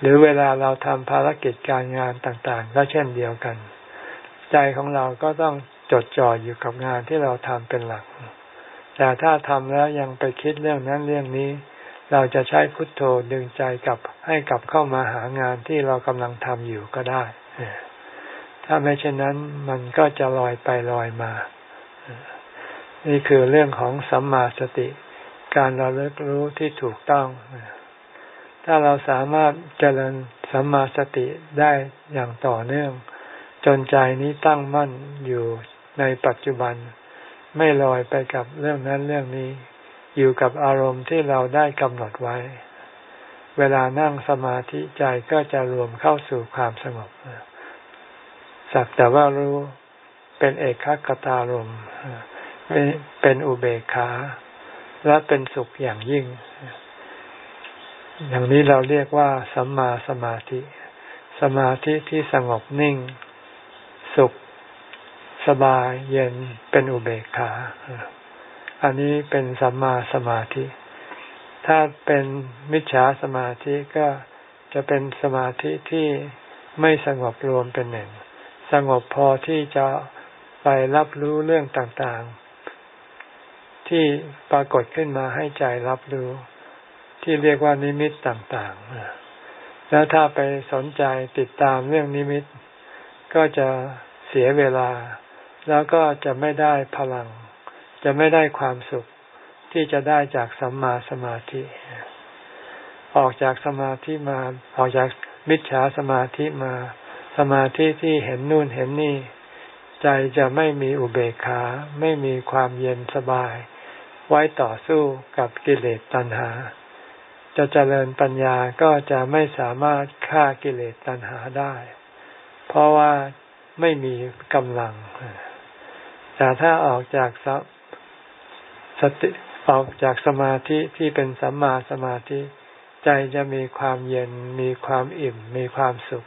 หรือเวลาเราทำภารกิจการงานต่างๆ ก็เช่นเดียวกัน ใจของเราก็ต้อง จดจ่ออยู่กับงานที่เราทำเป็นหลัก แต่ถ้าทำแล้วยังไปคิดเรื่องนั้นเรื่องนี้ เราจะใช้พุทโธดึงใจกลับให้กลับเข้ามาหางานที่เรากำลังทำอยู่ก็ได้ ถ้าไม่เช่นนั้นมันก็จะลอยไปลอยมา นี่คือเรื่องของสัมมาสติ การเระลึกรู้ที่ถูกต้อง ถ้าเราสามารถเจริญสัมมาสติได้อย่างต่อเนื่องจนใจนี้ตั้งมั่นอยู่ ในปัจจุบัน ไม่ลอยไปกับเรื่องนั้นเรื่องนี้ อยู่กับอารมณ์ที่เราได้กำหนดไว้ เวลานั่งสมาธิใจก็จะรวมเข้าสู่ความสงบสักแต่ว่ารู้เป็นเอกขตารมเป็นอุเบกขาและเป็นสุขอย่างยิ่ง อย่างนี้เราเรียกว่าสัมมาสมาธิ สมาธิที่สงบนิ่ง สุข สบายเย็นเป็นอุเบกขา อันนี้เป็นสัมมาสมาธิ ถ้าเป็นมิจฉาสมาธิก็จะเป็นสมาธิที่ไม่สงบรวมเป็นหนึ่ง สงบพอที่จะไปรับรู้เรื่องต่างๆ ที่ปรากฏขึ้นมาให้ใจรับรู้ ที่เรียกว่านิมิตต่างๆ แล้วถ้าไปสนใจติดตามเรื่องนิมิต ก็จะเสียเวลา แล้วก็จะไม่ได้พลัง จะไม่ได้ความสุขที่จะได้จากสัมมาสมาธิ ออกจากสมาธิมา ออกจากมิจฉาสมาธิมา สมาธิที่เห็นนู่นเห็นนี่ ใจจะไม่มีอุเบกขา ไม่มีความเย็นสบาย ไว้ต่อสู้กับกิเลสตัณหา จะเจริญปัญญาก็จะไม่สามารถฆ่ากิเลสตัณหาได้ เพราะว่าไม่มีกำลัง แต่ถ้าออกจากสติออกจากสมาธิที่เป็นสัมมาสมาธิ ใจจะมีความเย็น มีความอิ่ม มีความสุข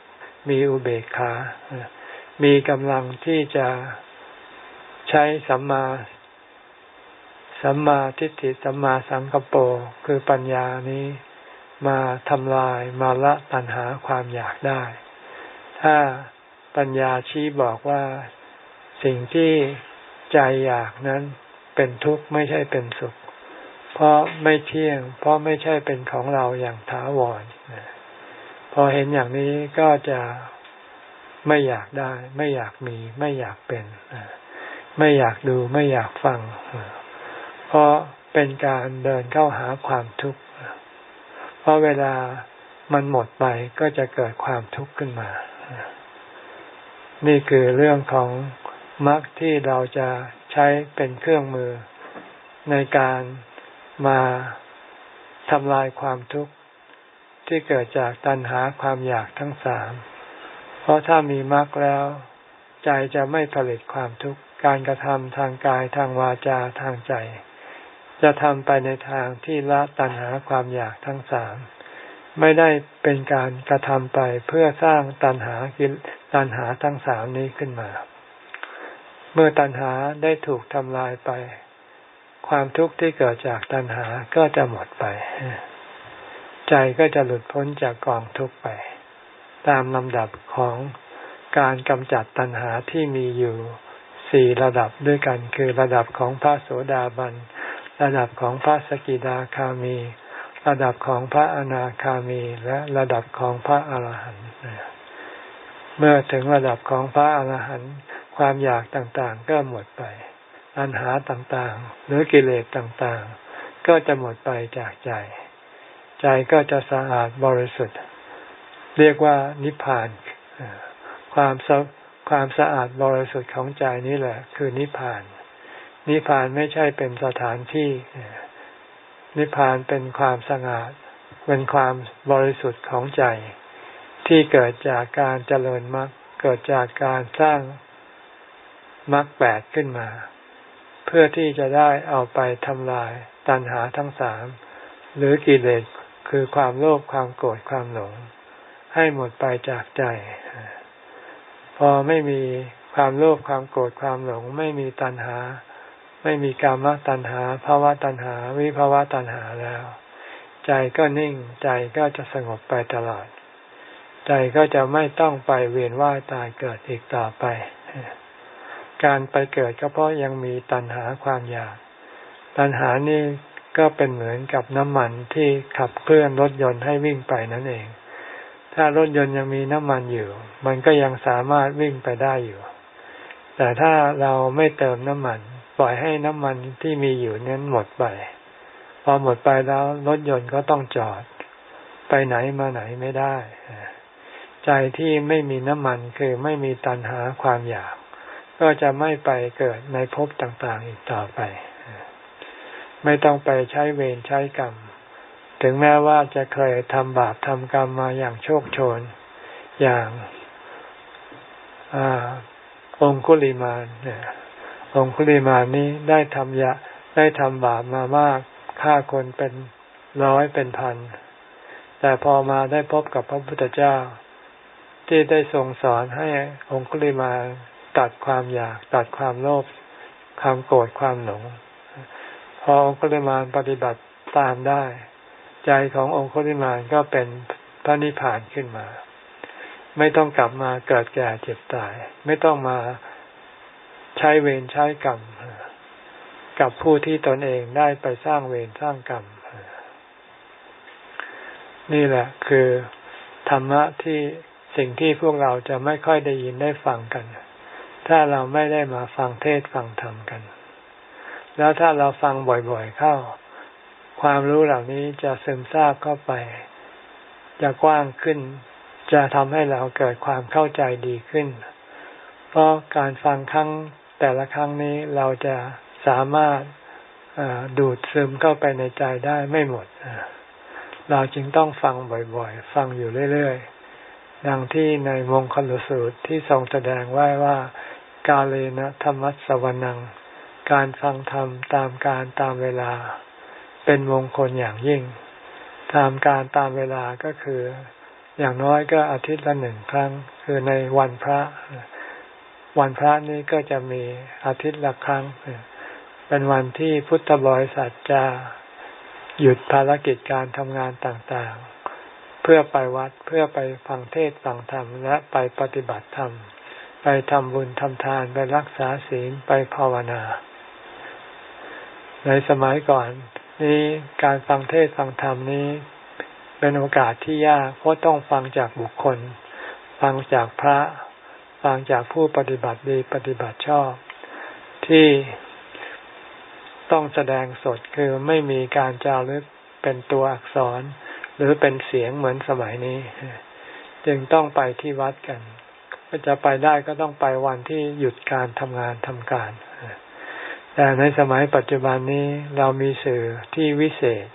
มีอุเบกขา มีกำลังที่จะใช้สัมมาสัมมาทิฏฐิสัมมาสังกปรคือปัญญานี้มาทำลายมาละตัณหาความอยากได้ ถ้าปัญญาชี้บอกว่าสิ่งที่ ใจอยากนั้นเป็นทุกข์ไม่ใช่เป็นสุข เพราะไม่เที่ยง เพราะไม่ใช่เป็นของเราอย่างถาวรพอเห็นอย่างนี้ก็จะไม่อยากได้ ไม่อยากมี ไม่อยากเป็นไม่อยากดูไม่อยากฟัง เพราะเป็นการเดินเข้าหาความทุกข์เพราะเวลามันหมดไปก็จะเกิดความทุกข์ขึ้นมา นี่คือเรื่องของ มรรคที่เราจะใช้เป็นเครื่องมือ ในการมาทำลายความทุกข์ที่เกิดจากตัณหาความอยากทั้งสาม เพราะถ้ามีมรรคแล้ว ใจจะไม่ผลิตความทุกข์ การกระทำทางกายทางวาจาทางใจ จะทำไปในทางที่ละตัณหาความอยากทั้งสาม ไม่ได้เป็นการกระทำไปเพื่อสร้างตัณหากิตัณหาทั้งสามนี้ขึ้นมา เมื่อตัณหาได้ถูกทำลายไป ความทุกข์ที่เกิดจากตัณหาก็จะหมดไป ใจก็จะหลุดพ้นจากกองทุกข์ไป ตามลำดับของการกำจัดตัณหาที่มีอยู่สี่ระดับด้วยกันคือระดับของพระโสดาบัน ระดับของพระสกิดาคามี ระดับของพระอนาคามี และระดับของพระอาหารหันต์เมื่อถึงระดับของพระอาหารหันต์ ความอยากต่างๆ ก็หมดไปอันหาต่างๆ หรือกิเลสต่างๆ ก็จะหมดไปจากใจ ใจก็จะสะอาดบริสุทธิ์ เรียกว่านิพพาน ความสความสะอาดบริสุทธิ์ของใจนี่แหละ คือนิพพาน นิพพานไม่ใช่เป็นสถานที่ นิพพานเป็นความสะอาดเป็นความบริสุทธิ์ของใจ ที่เกิดจากการเจริญมรรคเกิดจากการสร้าง มรรคแปดขึ้นมา เพื่อที่จะได้เอาไปทำลายตัณหาทั้งสาม หรือกิเลสคือความโลภความโกรธความหลง ให้หมดไปจากใจ พอไม่มีความโลภความโกรธความหลง ไม่มีตัณหา ไม่มีกามตัณหาภาวะตัณหา วิภาวะตัณหาแล้ว ใจก็นิ่งใจก็จะสงบไปตลอด ใจก็จะไม่ต้องไปเวียนว่ายตายเกิดอีกต่อไป การไปเกิดก็เพราะยังมีตัณหาความอยาก ตัณหานี่ก็เป็นเหมือนกับน้ำมันที่ขับเคลื่อนรถยนต์ให้วิ่งไปนั่นเอง ถ้ารถยนต์ยังมีน้ำมันอยู่ มันก็ยังสามารถวิ่งไปได้อยู่ แต่ถ้าเราไม่เติมน้ำมัน ปล่อยให้น้ำมันที่มีอยู่นั้นหมดไป พอหมดไปแล้วรถยนต์ก็ต้องจอด ไปไหนมาไหนไม่ได้ ใจที่ไม่มีน้ำมันคือไม่มีตัณหาความอยาก ก็จะไม่ไปเกิดในภพต่างๆอีกต่อไป ไม่ต้องไปใช้เวรใช้กรรม ถึงแม้ว่าจะเคยทำบาปทำกรรมมาอย่างโชคโชน อย่างองคุลิมานเนี่ยองคุลิมานนี้ได้ทำยะได้ทำบาปมามากฆ่าคนเป็นร้อยเป็นพัน แต่พอมาได้พบกับพระพุทธเจ้า ที่ได้ทรงสอนให้องคุลิมาน ตัดความอยากตัดความโลภความโกรธความหลงพอองคุลิมานปฏิบัติตามได้ ใจขององคุลิมานก็เป็นพระนิพพานขึ้นมา ไม่ต้องกลับมาเกิดแก่เจ็บตาย ไม่ต้องมาใช้เวรใช้กรรมกับผู้ที่ตนเองได้ไปสร้างเวรสร้างกรรมนี่แหละคือธรรมะที่สิ่งที่พวกเราจะไม่ค่อยได้ยินได้ฟังกัน ถ้าเราไม่ได้มาฟังเทศฟังธรรมกัน แล้วถ้าเราฟังบ่อยๆเข้า ความรู้เหล่านี้จะซึมซาบเข้าไป จะกว้างขึ้น จะทำให้เราเกิดความเข้าใจดีขึ้น เพราะการฟังครั้งแต่ละครั้งนี้เราจะสามารถดูดซึมเข้าไปในใจได้ไม่หมด เราจึงต้องฟังบ่อยๆ ฟังอยู่เรื่อยๆ ดังที่ในมงคลสูตรที่ทรงแสดงไว้ว่า กาเลนะธรรมัสวนัง การฟังธรรมตามการตามเวลา เป็นมงคลอย่างยิ่ง ตามการตามเวลาก็คือ อย่างน้อยก็อาทิตย์ละหนึ่งครั้ง คือในวันพระ วันพระนี้ก็จะมีอาทิตย์ละครั้ง เป็นวันที่พุทธบริษัทจะหยุดภารกิจการทำงานต่างๆ เพื่อไปวัดเพื่อไปฟังเทศฟังธรรมและไปปฏิบัติธรรม ไปทำบุญทำทานไปรักษาศีลไปภาวนา ในสมัยก่อนนี้การฟังเทศฟังธรรมนี้ เป็นโอกาสที่ยากเพราะต้องฟังจากบุคคล ฟังจากพระ ฟังจากผู้ปฏิบัติดีปฏิบัติชอบ ที่ต้องแสดงสดคือไม่มีการจารึกเป็นตัวอักษร หรือเป็นเสียงเหมือนสมัยนี้ จึงต้องไปที่วัดกัน จะไปได้ก็ต้องไปวันที่หยุดการทำงานทำการ แต่ในสมัยปัจจุบันนี้เรามีสื่อที่วิเศษ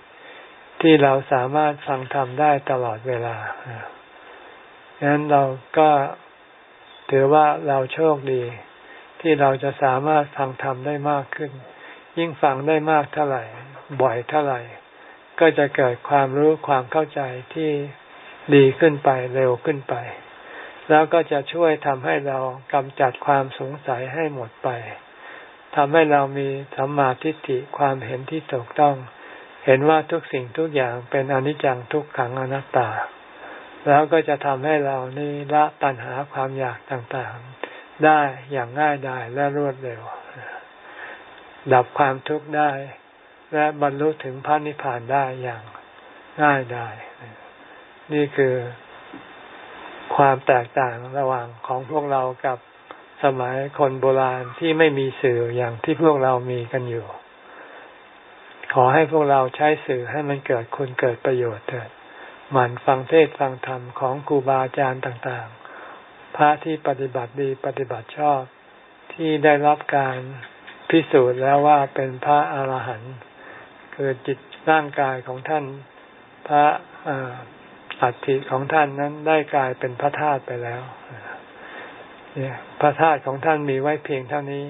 ที่เราสามารถฟังธรรมได้ตลอดเวลาดังนั้นเราก็ถือว่าเราโชคดี ที่เราจะสามารถฟังธรรมได้มากขึ้น ยิ่งฟังได้มากเท่าไหร่ บ่อยเท่าไหร่ ก็จะเกิดความรู้ความเข้าใจที่ดีขึ้นไปเร็วขึ้นไป แล้วก็จะช่วยทำให้เรากำจัดความสงสัยให้หมดไปทำให้เรามีสัมมาทิฏฐิความเห็นที่ถูกต้อง เห็นว่าทุกสิ่งทุกอย่างเป็นอนิจจังทุกขังอนัตตา แล้วก็จะทำให้เรานี่ละตัณหาความอยากต่างๆ ได้อย่างง่ายดายและรวดเร็ว ดับความทุกข์ได้ และบรรลุถึงพระนิพพานได้อย่างง่ายได้นี่คือ ความแตกต่างระหว่างของพวกเรากับสมัยคนโบราณที่ไม่มีสื่ออย่างที่พวกเรามีกันอยู่ ขอให้พวกเราใช้สื่อให้มันเกิดคุณเกิดประโยชน์เถิดหมั่นฟังเทศฟังธรรมของครูบาอาจารย์ต่างๆ พระที่ปฏิบัติดีปฏิบัติชอบที่ได้รับการพิสูจน์แล้วว่าเป็นพระอาหารหันต์คือจิตร่างกายของท่านพระ อัฐิของท่านนั้นได้กลายเป็นพระธาตุไปแล้วเนี่ยพระธาตุของท่านมีไว้เพียงเท่านี้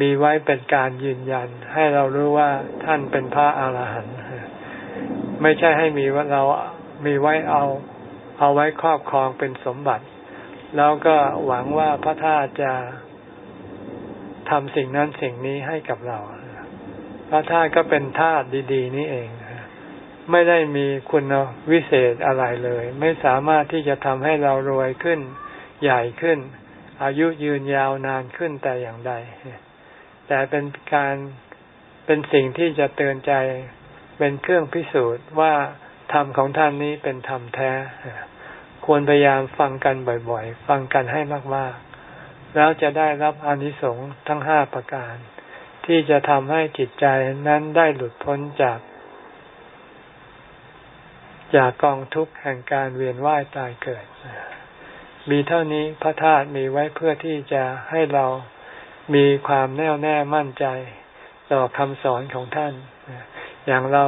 มีไว้เป็นการยืนยัน ให้เรารู้ว่าท่านเป็นพระอาหารหันต์ไม่ใช่ให้มีว่าเรามีไว้เอา เอาไว้ครอบครองเป็นสมบัติ แล้วก็หวังว่าพระธาตุจะทำสิ่งนั้นสิ่งนี้ให้กับเรา พระธาตุก็เป็นธาตุดี ๆ นี่เอง ไม่ได้มีคุณวิเศษอะไรเลย ไม่สามารถที่จะทำให้เรารวยขึ้น ใหญ่ขึ้น อายุยืนยาวนานขึ้นแต่อย่างใด แต่เป็นการเป็นสิ่งที่จะเตือนใจเป็นเครื่องพิสูจน์ว่าธรรมของท่านนี้เป็นธรรมแท้ ควรพยายามฟังกันบ่อยๆ ฟังกันให้มากๆ แล้วจะได้รับอนิสงส์ทั้งห้าประการ ที่จะทำให้จิตใจนั้นได้หลุดพ้นจาก จากกองทุกข์แห่งการเวียนว่ายตายเกิด มีเท่านี้พระธาตุมีไว้เพื่อที่จะให้เรามีความแน่วแน่มั่นใจต่อคำสอนของท่าน อย่างเรา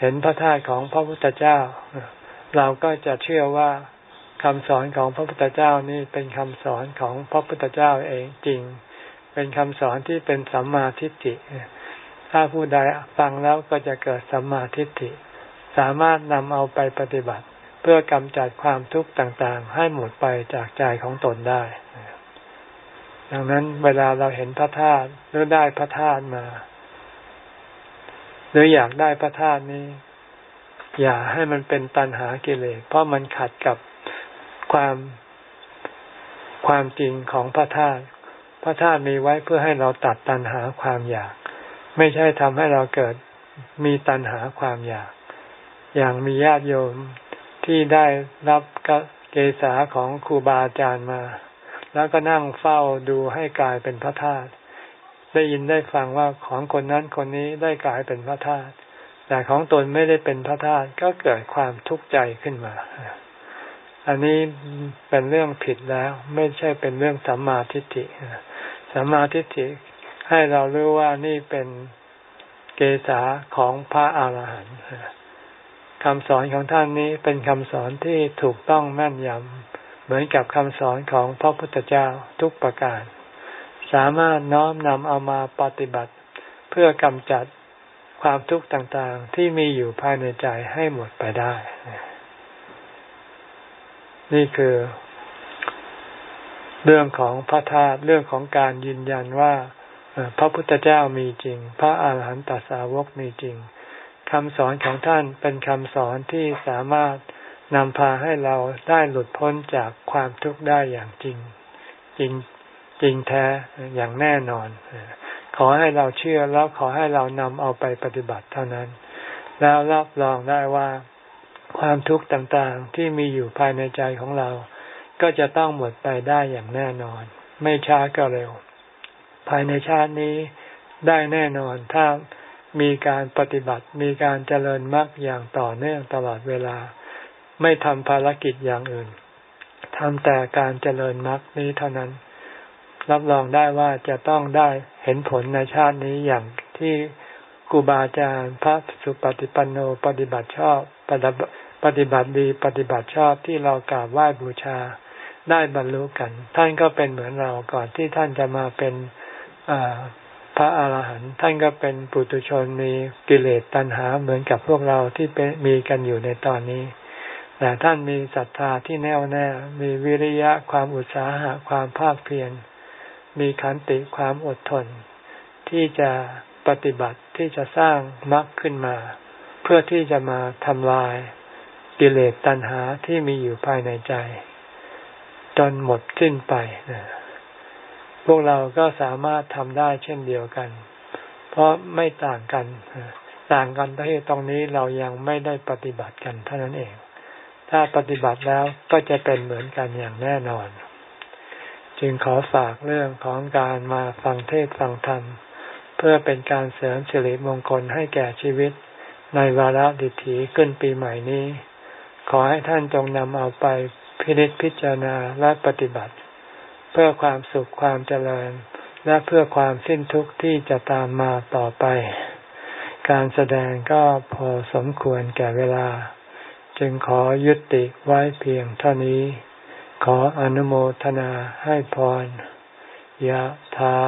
เห็นพระธาตุของพระพุทธเจ้า เราก็จะเชื่อว่าคำสอนของพระพุทธเจ้านี่เป็นคำสอนของพระพุทธเจ้าเองจริง เป็นคำสอนที่เป็นสัมมาทิฏฐิ ถ้าผู้ใดฟังแล้วก็จะเกิดสัมมาทิฏฐิ สามารถนำเอาไปปฏิบัติ เพื่อกำจัดความทุกข์ต่างๆ ให้หมดไปจากใจของตนได้ ดังนั้นเวลาเราเห็นพระธาตุหรือได้พระธาตุมา หรืออยากได้พระธาตุนี้ อย่าให้มันเป็นตันหากิเลสเพราะมันขัดกับความความจริงของพระธาตุพระธาตุมีไว้เพื่อให้เราตัดตัณหาความอยาก ไม่ใช่ทำให้เราเกิดมีตัณหาความอยาก อย่างมีญาติโยมที่ได้รับเกษาของครูบาอาจารย์มา แล้วก็นั่งเฝ้าดูให้กลายเป็นพระธาตุได้ยินได้ฟังว่าของคนนั้นคนนี้ได้กลายเป็นพระธาตุแต่ของตนไม่ได้เป็นพระธาตุก็เกิดความทุกข์ใจขึ้นมา อันนี้เป็นเรื่องผิดแล้วไม่ใช่เป็นเรื่องสัมมาทิฏฐิสัมมาทิฏฐิให้เรารู้ว่านี่เป็นเกษาของพระอาหารหันต์ คำสอนของท่านนี้เป็นคำสอนที่ถูกต้องแม่นยำเหมือนกับคำสอนของพระพุทธเจ้าทุกประการ สามารถน้อมนำเอามาปฏิบัติ เพื่อกำจัดความทุกข์ต่างๆ ที่มีอยู่ภายในใจให้หมดไปได้ นี่คือ เรื่องของพระธาตุเรื่องของการยืนยันว่าพระพุทธเจ้ามีจริง พระอาหารหันตสาวกมีจริง คำสอนของท่านเป็นคำสอนที่สามารถนำพาให้เราได้หลุดพ้นจากความทุกข์ได้อย่างจริง จริงจริงแท้อย่างแน่นอน ขอให้เราเชื่อแล้วขอให้เรานำเอาไปปฏิบัติเท่านั้น แล้วรับรองได้ว่าความทุกข์ต่างๆที่มีอยู่ภายในใจของเรา ก็จะต้องหมดไปได้อย่างแน่นอน ไม่ช้าก็เร็ว ภายในชาตินี้ได้แน่นอนถ้า มีการปฏิบัติ มีการเจริญมรรคอย่างต่อเนื่องตลอดเวลา ไม่ทำภารกิจอย่างอื่นทำแต่การเจริญมรรคนี้เท่านั้น รับรองได้ว่าจะต้องได้เห็นผลในชาตินี้อย่างที่ครูบาอาจารย์พระสุปฏิปันโนปฏิบัติชอบปฏิบัติดีปฏิบัติชอบที่เรากราบไหว้บูชาได้บรรลุกัน ท่านก็เป็นเหมือนเราก่อนที่ท่านจะมาเป็น พระอาหารหันต์ท่านก็เป็นปุถุชนมีกิเลสตัณหาเหมือนกับพวกเราที่เป็นมีกันอยู่ในตอนนี้ แต่ท่านมีศรัทธาที่แน่วแน่ มีวิริยะความอุตสาหะความภาคเพียร มีขันติความอดทน ที่จะปฏิบัติที่จะสร้างมรรคขึ้นมา เพื่อที่จะมาทำลายกิเลสตัณหาที่มีอยู่ภายในใจ จนหมดสิ้นไปนะ พวกเราก็สามารถทำได้เช่นเดียวกัน เพราะไม่ต่างกัน ต่างกันที่ตรงนี้เรายังไม่ได้ปฏิบัติกันเท่านั้นเอง ถ้าปฏิบัติแล้วก็จะเป็นเหมือนกันอย่างแน่นอน จึงขอฝากเรื่องของการมาฟังเทศฟังธรรม เพื่อเป็นการเสริมสิริมงคลให้แก่ชีวิต ในวาระดิถีขึ้นปีใหม่นี้ ขอให้ท่านจงนำเอาไปพินิจพิจารณาและปฏิบัติ เพื่อความสุขความเจริญ และเพื่อความสิ้นทุกข์ที่จะตามมาต่อไป การแสดงก็พอสมควรแก่เวลา จึงขอยุติไว้เพียงเท่านี้ ขออนุโมทนาให้พรยะถา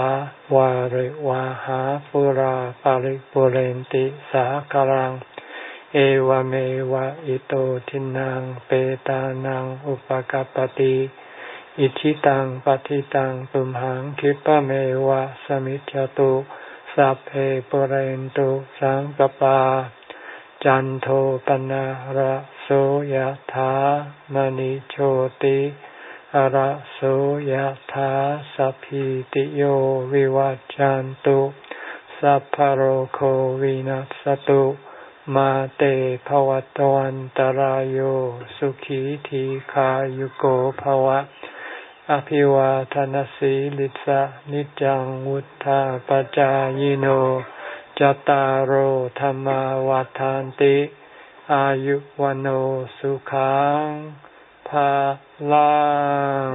วาริวาหาปุราปาริปุเรนติสาคารัง เอวเมวะอิโตทินังเปตานังอุปกปติ อิชิตังปฏิตังตุมหังคิปะเมวะสมิจจตุสัพเพปเรนตุสังกปา จันโทปนะระโสยธามณิโชติระโสยธาสัพพิติโยวิวัจจันตุสัพพโรโควินัสตุมาเตภวตวันตารโยสุขีทีขายุโกภวะ อภิวาทนสีลิสะนิจังวุธาปจายโนจตารโหธรรมวาทานติ อายุวันโอสุขังภาลัง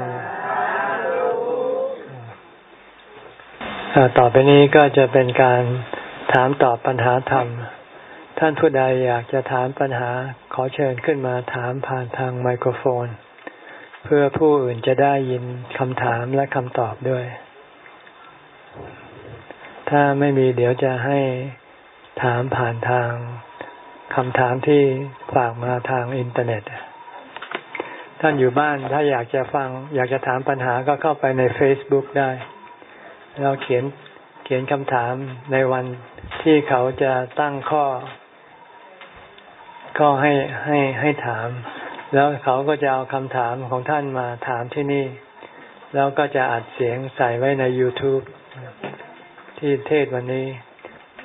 ต่อไปนี้ก็จะเป็นการถามตอบปัญหาธรรม ท่านผู้ใดอยากจะถามปัญหาขอเชิญขึ้นมาถามผ่านทางไมโครโฟน พื่อผู้อื่นจะได้ยินคำถามและคำตอบด้วย ถ้าไม่มีเดี๋ยวจะให้ถามผ่านทางคำถามที่ฝากมาทางอินเทอร์เน็ต ท่านอยู่บ้านถ้าอยากจะฟัง อยากจะถามปัญหาก็เข้าไปใน Facebook ได้ เราเขียนเขียนคำถามในวันที่เขาจะตั้งข้อ ก็ให้ให้ให้ถาม แล้วเขาก็จะเอาคำถามของท่านมาถามที่นี่ แล้วก็จะอัดเสียงใส่ไว้ใน YouTube ที่เทศวันนี้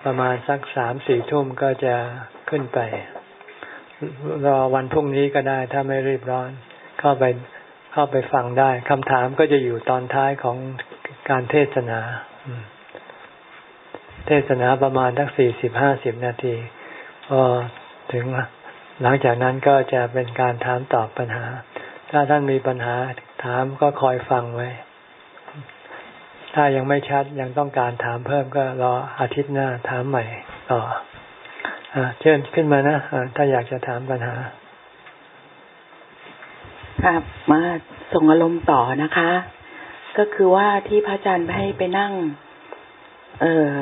ประมาณสักสามสี่ทุ่มก็จะขึ้นไป รอวันพรุ่งนี้ก็ได้ถ้าไม่รีบร้อน เข้าไปเข้าไปฟังได้คำถามก็จะอยู่ตอนท้ายของการเทศนา เทศนาประมาณทักสี่สิบห้าสิบนาทีพอถึง หลังจากนั้นก็จะเป็นการถามตอบปัญหา ถ้าท่านมีปัญหาถามก็คอยฟังไว้ ถ้ายังไม่ชัดยังต้องการถามเพิ่มก็รออาทิตย์หน้าถามใหม่ต่ออเชิญขึ้นมานะะถ้าอยากจะถามปัญหา ครับ มาส่งอารมณ์ต่อนะคะ ก็คือว่าที่พระอาจารย์ให้ไปนั่ง เอ่อ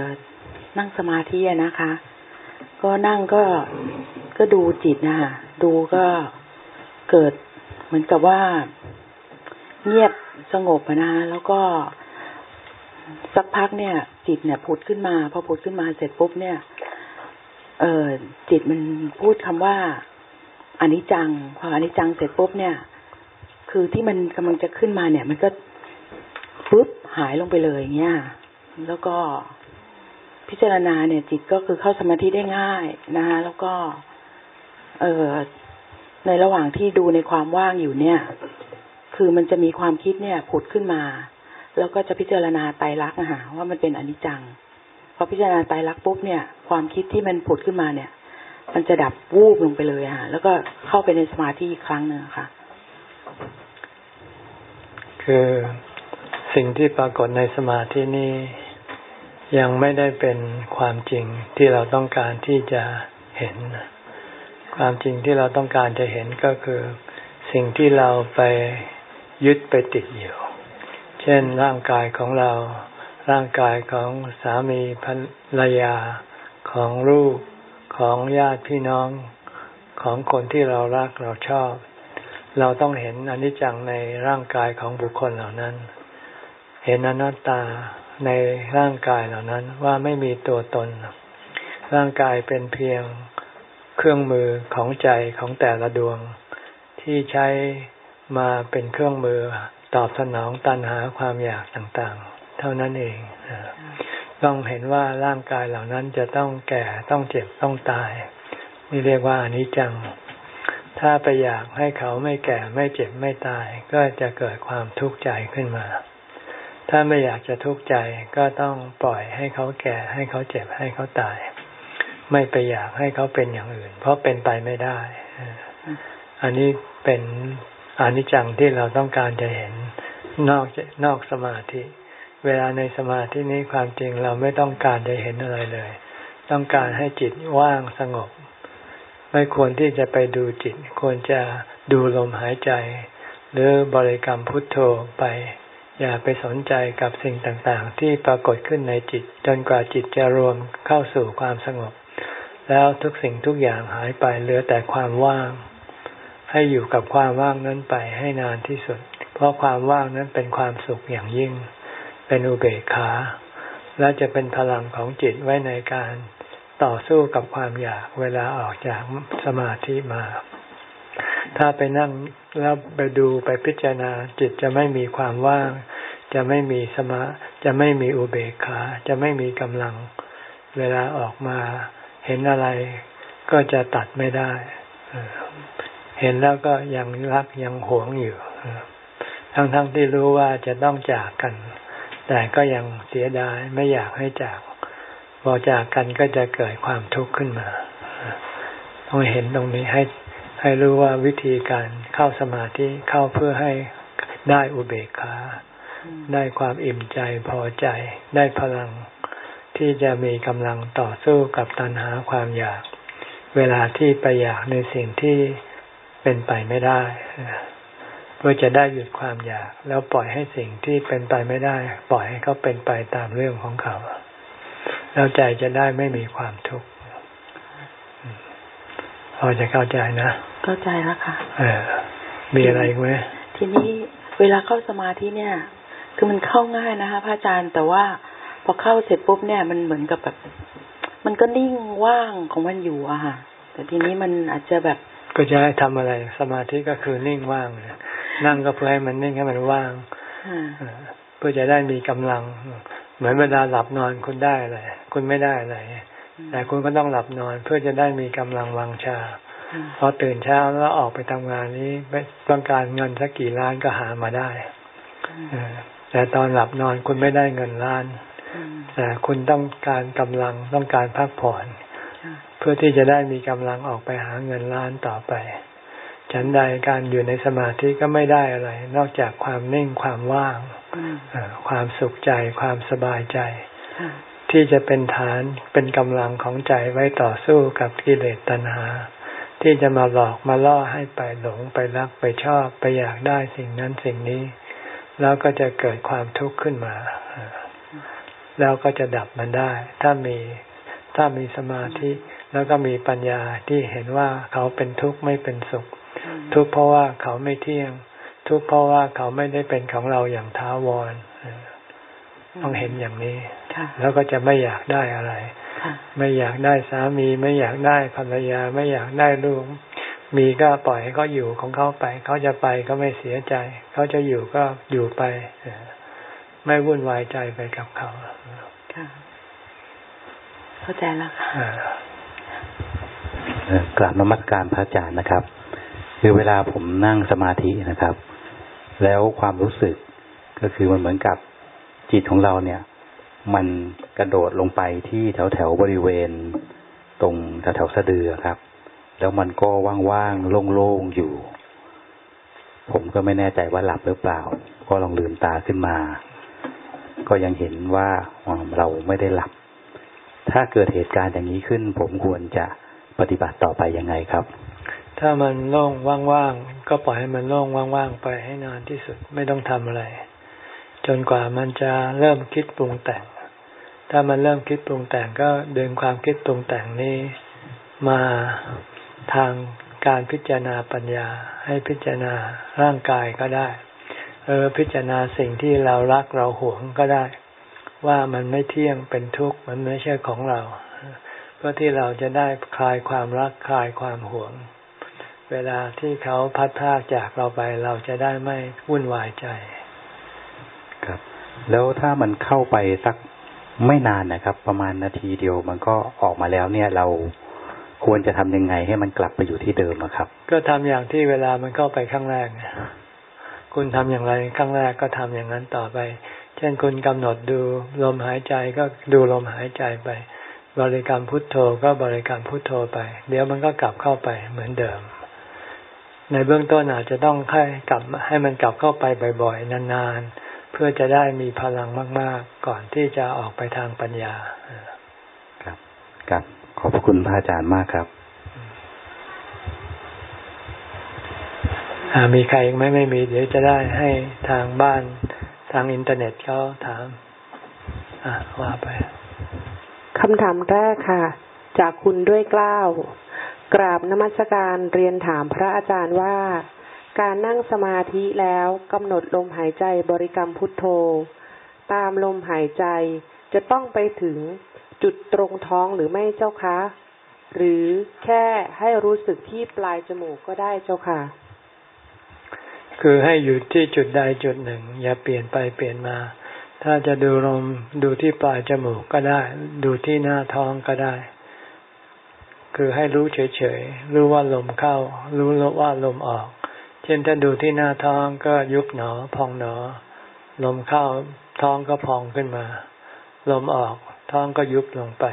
นั่งสมาธินะคะ ก็นั่งก็ ก็ดูจิตนะคะดูก็เกิดเหมือนกับว่าเงียบสงบนะแล้วก็สักพักเนี่ย จิตเนี่ยผุดขึ้นมา พอผุดขึ้นมาเสร็จปุ๊บเนี่ย เออจิตมันพูดคำว่าอันิจจัง พออันิจจังเสร็จปุ๊บเนี่ย คือที่มันกำลังจะขึ้นมาเนี่ย มันก็ปุ๊บหายลงไปเลยเงี้ยแล้วก็พิจารณาเนี่ย จิตก็คือเข้าสมาธิได้ง่ายนะคะแล้วก็ เออในระหว่างที่ดูในความว่างอยู่เนี่ย คือมันจะมีความคิดเนี่ยผุดขึ้นมา แล้วก็จะพิจารณาไตรลักษณ์นะว่ามันเป็นอนิจจังพอพิจารณาไตรลักษณ์ปุ๊บเนี่ย ความคิดที่มันผุดขึ้นมาเนี่ย มันจะดับวูบลงไปเลยค่ะ แล้วก็เข้าไปในสมาธิอีกครั้งหนึ่งค่ะ คือสิ่งที่ปรากฏในสมาธินี้ยังไม่ได้เป็นความจริงที่เราต้องการที่จะเห็น ความจริงที่เราต้องการจะเห็นก็คือ สิ่งที่เราไปยึดไปติดอยู่ เช่นร่างกายของเรา ร่างกายของสามีภรรยา ของลูก ของญาติพี่น้อง ของคนที่เรารักเราชอบ เราต้องเห็นอนิจจังในร่างกายของบุคคลเหล่านั้น เห็นอนัตตาในร่างกายเหล่านั้นว่าไม่มีตัวตน ร่างกายเป็นเพียง เครื่องมือของใจของแต่ละดวง ที่ใช้มาเป็นเครื่องมือตอบสนองตันหาความอยากต่างๆ เท่านั้นเองต้องเห็นว่าร่างกายเหล่านั้นจะต้องแก่ต้องเจ็บต้องตาย นี่เรียกว่าอนิจจัง ถ้าไปอยากให้เขาไม่แก่ไม่เจ็บไม่ตาย ก็จะเกิดความทุกข์ใจขึ้นมา ถ้าไม่อยากจะทุกข์ใจก็ต้องปล่อยให้เขาแก่ให้เขาเจ็บให้เขาตาย ไม่ไปอยากให้เขาเป็นอย่างอื่น เพราะเป็นไปไม่ได้ อันนี้เป็นอนิจจังที่เราต้องการจะเห็นนอกนอกสมาธิ เวลาในสมาธินี้ความจริงเราไม่ต้องการจะเห็นอะไรเลย ต้องการให้จิตว่างสงบ ไม่ควรที่จะไปดูจิต ควรจะดูลมหายใจ หรือบริกรรมพุทโธไป อย่าไปสนใจกับสิ่งต่างๆ ที่ปรากฏขึ้นในจิต จนกว่าจิตจะรวมเข้าสู่ความสงบ แล้วทุกสิ่งทุกอย่างหายไปเหลือแต่ความว่าง ให้อยู่กับความว่างนั้นไปให้นานที่สุด เพราะความว่างนั้นเป็นความสุขอย่างยิ่ง เป็นอุเบกขา และจะเป็นพลังของจิตไว้ในการต่อสู้กับความอยากเวลาออกจากสมาธิมา ถ้าไปนั่งแล้วไปดูไปพิจารณาจิตจะไม่มีความว่าง จะไม่มีสมา จะไม่มีอุเบกขา จะไม่มีกำลัง เวลาออกมา เห็นอะไรก็จะตัดไม่ได้ เห็นแล้วก็ยังรักยังหวงอยู่ ทั้งๆทที่รู้ว่าจะต้องจากกัน แต่ก็ยังเสียดายไม่อยากให้จาก พอจากกันก็จะเกิดความทุกข์ขึ้นมา ต้องเห็นตรงนี้ให้ให้รู้ว่าวิธีการเข้าสมาธิเข้าเพื่อให้ได้อุเบกขา ได้ความอิ่มใจพอใจ ได้พลัง ที่จะมีกำลังต่อสู้กับตัณหาความอยาก เวลาที่ไปอยากในสิ่งที่เป็นไปไม่ได้เพื่อจะได้หยุดความอยาก แล้วปล่อยให้สิ่งที่เป็นไปไม่ได้ ปล่อยให้เขาเป็นไปตามเรื่องของเขา แล้วใจจะได้ไม่มีความทุกข์พอจะเข้าใจนะเข้าใจแล้วค่ะเออมีอะไรไหมทีนี้เวลาเข้าสมาธิเนี่ย คือมันเข้าง่ายนะคะพระอาจารย์แต่ว่า พอเข้าเสร็จปุ๊บเนี่ย มันเหมือนกับแบบ มันก็นิ่งว่างของมันอยู่อะค่ะ แต่ทีนี้มันอาจจะแบบก็จะให้ทำอะไร สมาธิก็คือนิ่งว่างนั่งก็เพื่อให้มันนิ่งให้มันว่างเพื่อจะได้มีกำลัง เหมือนเวลาหลับนอนคุณได้อะไรคุณไม่ได้อะไรแต่คุณก็ต้องหลับนอนเพื่อจะได้มีกำลังวังชา พอตื่นเช้าแล้วออกไปทำงานนี้ต้องการเงินสักกี่ล้านก็หามาได้แต่ตอนหลับนอนคุณไม่ได้เงินล้าน แต่คุณต้องการกำลังต้องการพักผ่อนพื่อที่จะได้มีกำลังออกไปหาเงินล้านต่อไป ฉันใดการอยู่ในสมาธิก็ไม่ได้อะไร นอกจากความนิ่งความว่างความสุขใจความสบายใจ ที่จะเป็นฐานเป็นกำลังของใจไว้ต่อสู้กับกิเลสตัณหา ที่จะมาหลอกมาล่อให้ไปหลงไปรักไปชอบไปอยากได้สิ่งนั้นสิ่งนี้ แล้วก็จะเกิดความทุกข์ขึ้นมา แล้วก็จะดับมันได้ ถ้ามีถ้ามีสมาธิแล้วก็มีปัญญาที่เห็นว่าเขาเป็นทุกข์ไม่เป็นสุข ทุกข์เพราะว่าเขาไม่เที่ยง ทุกข์เพราะว่าเขาไม่ได้เป็นของเราอย่างท้าวรต้องเห็นอย่างนี้ แล้วก็จะไม่อยากได้อะไร ไม่อยากได้สามี ไม่อยากได้ภรรยา ไม่อยากได้ลูก มีก็ปล่อยให้เขาอยู่ของเขาไป เขาจะไปก็ไม่เสียใจ เขาจะอยู่ก็อยู่ไป ไม่วุ่นวายใจไปกับเขา เข้าใจแล้วค่ะกราบนมัสการพระอาจารย์นะครับ คือเวลาผมนั่งสมาธินะครับ แล้วความรู้สึกก็คือมันเหมือนกับจิตของเราเนี่ย มันกระโดดลงไปที่แถวแถวบริเวณ ตรงแถวแถวสะดือครับ แล้วมันก็ว่างๆโล่งๆอยู่ ผมก็ไม่แน่ใจว่าหลับหรือเปล่า ก็ลองลืมตาขึ้นมา ก็ยังเห็นว่าเราไม่ได้หลับ ถ้าเกิดเหตุการณ์อย่างนี้ขึ้น ผมควรจะปฏิบัติต่อไปยังไงครับ ถ้ามันโล่งว่างๆก็ปล่อยให้มันโล่งว่างๆไปให้นานที่สุดไม่ต้องทำอะไร จนกว่ามันจะเริ่มคิดปรุงแต่ง ถ้ามันเริ่มคิดปรุงแต่งก็ดึงความคิดปรุงแต่งนี้มาทางการพิจารณาปัญญา ให้พิจารณาร่างกายก็ได้ เออพิจารณาสิ่งที่เรารักเราหวงก็ได้ ว่ามันไม่เที่ยงเป็นทุกข์มันไม่ใช่ของเราพื่อที่เราจะได้คลายความรักคลายความหวง เวลาที่เขาพัดพากจากเราไปเราจะได้ไม่วุ่นวายใจ ครับ แล้วถ้ามันเข้าไปสักไม่นานนะครับ ประมาณนาทีเดียวมันก็ออกมาแล้วเนี่ยเราควรจะทำยังไงให้มันกลับไปอยู่ที่เดิมครับ ก็ทำอย่างที่เวลามันเข้าไปข้างแรกคุณทำอย่างไรข้างแรกก็ทำอย่างนั้นต่อไปเช่นคุณกำหนดดูลมหายใจก็ดูลมหายใจไป บริกรรมพุทโธก็บริกรรมพุทโธไป เดี๋ยวมันก็กลับเข้าไปเหมือนเดิม ในเบื้องต้นอาจจะต้องให้กลับให้มันกลับเข้าไปบ่อย ๆ นานๆ เพื่อจะได้มีพลังมาก ๆ ก่อนที่จะออกไปทางปัญญา ครับครับขอบคุณพระอาจารย์มากครับมีใครอีกไหมไม่มี เดี๋ยวจะได้ให้ทางบ้าน ทางอินเทอร์เน็ตเขาถาม อ่าว่าไปคำถามแรกค่ะ จากคุณด้วยกล้าว กราบนมัสการเรียนถามพระอาจารย์ว่า การนั่งสมาธิแล้วกำหนดลมหายใจบริกรรมพุทโธ ตามลมหายใจจะต้องไปถึงจุดตรงท้องหรือไม่เจ้าคะ หรือแค่ให้รู้สึกที่ปลายจมูกก็ได้เจ้าค่ะ คือให้อยู่ที่จุดใดจุดหนึ่ง อย่าเปลี่ยนไปเปลี่ยนมา ถ้าจะดูลมดูที่ปลายจมูกก็ได้ ดูที่หน้าท้องก็ได้ คือให้รู้เฉยๆ รู้ว่าลมเข้า รู้ว่าลมออก เช่นถ้าดูที่หน้าท้องก็ยุบหนอพองหนอ ลมเข้าท้องก็พองขึ้นมา ลมออกท้องก็ยุบลงไป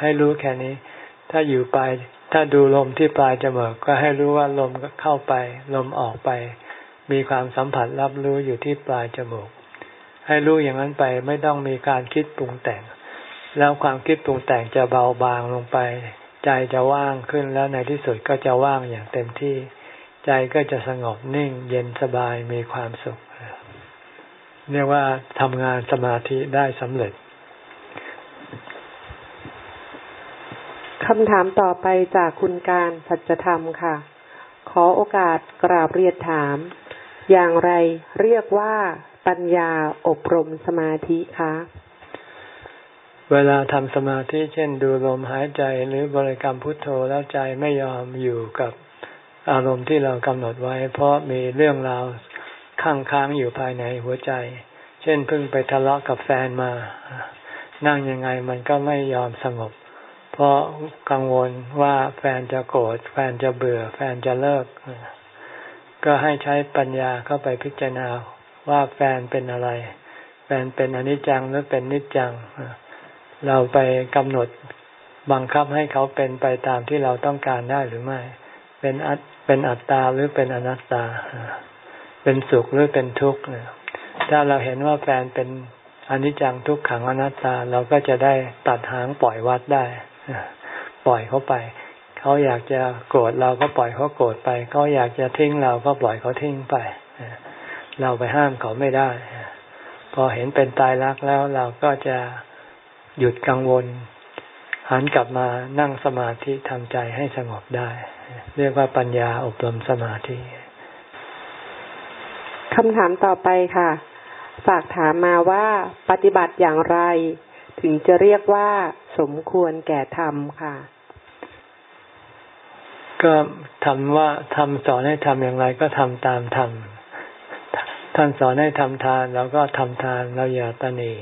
ให้รู้แค่นี้ ถ้าอยู่ไปถ้าดูลมที่ปลายจมูกก็ให้รู้ว่าลมเข้าไป ลมออกไป มีความสัมผัสรับรู้อยู่ที่ปลายจมูก ให้รู้อย่างนั้นไปไม่ต้องมีการคิดปรุงแต่ง แล้วความคิดปรุงแต่งจะเบาบางลงไป ใจจะว่างขึ้นแล้วในที่สุดก็จะว่างอย่างเต็มที่ ใจก็จะสงบนิ่ง เย็นสบายมีความสุขเรียกว่าทำงานสมาธิได้สำเร็จคำถามต่อไปจากคุณการสัจธรรมค่ะ ขอโอกาสกราบเรียนถาม อย่างไรเรียกว่าปัญญาอบรมสมาธิคะ เวลาทำสมาธิเช่นดูลมหายใจหรือบริกรรมพุทโธแล้วใจไม่ยอมอยู่กับอารมณ์ที่เรากำหนดไว้ เพราะมีเรื่องราวข้างค้างอยู่ภายในหัวใจ เช่นเพิ่งไปทะเลาะกับแฟนมา นั่งยังไงมันก็ไม่ยอมสงบ เพราะกังวลว่าแฟนจะโกรธแฟนจะเบื่อ แฟนจะเลิก ก็ให้ใช้ปัญญาเข้าไปพิจารณาว่าแฟนเป็นอะไร แฟนเป็นอนิจจังหรือเป็นนิจจัง เราไปกำหนดบังคับให้เขาเป็นไปตามที่เราต้องการได้หรือไม่ เป็นอัตเป็นอัตตาหรือเป็นอนัตตา เป็นสุขหรือเป็นทุกข์ถ้าเราเห็นว่าแฟนเป็นอนิจจังทุกขังอนัตตาเราก็จะได้ตัดหางปล่อยวัดได้ ปล่อยเขาไป เขาอยากจะโกรธเราก็ปล่อยเขาโกรธไป เขาอยากจะทิ้งเราก็ปล่อยเขาทิ้งไป เราไปห้ามเขาไม่ได้ พอเห็นเป็นตายรักแล้วเราก็จะหยุดกังวล หันกลับมานั่งสมาธิทำใจให้สงบได้ เรียกว่าปัญญาอบรมสมาธิคำถามต่อไปค่ะ ฝากถามมาว่าปฏิบัติอย่างไร ถึงจะเรียกว่าสมควรแก่ธรรมค่ะ ก็ทำว่าทำสอนให้ทำอย่างไรก็ทำตามธรรมท่านสอนให้ทำทานเราก็ทำทานเราอย่าตนี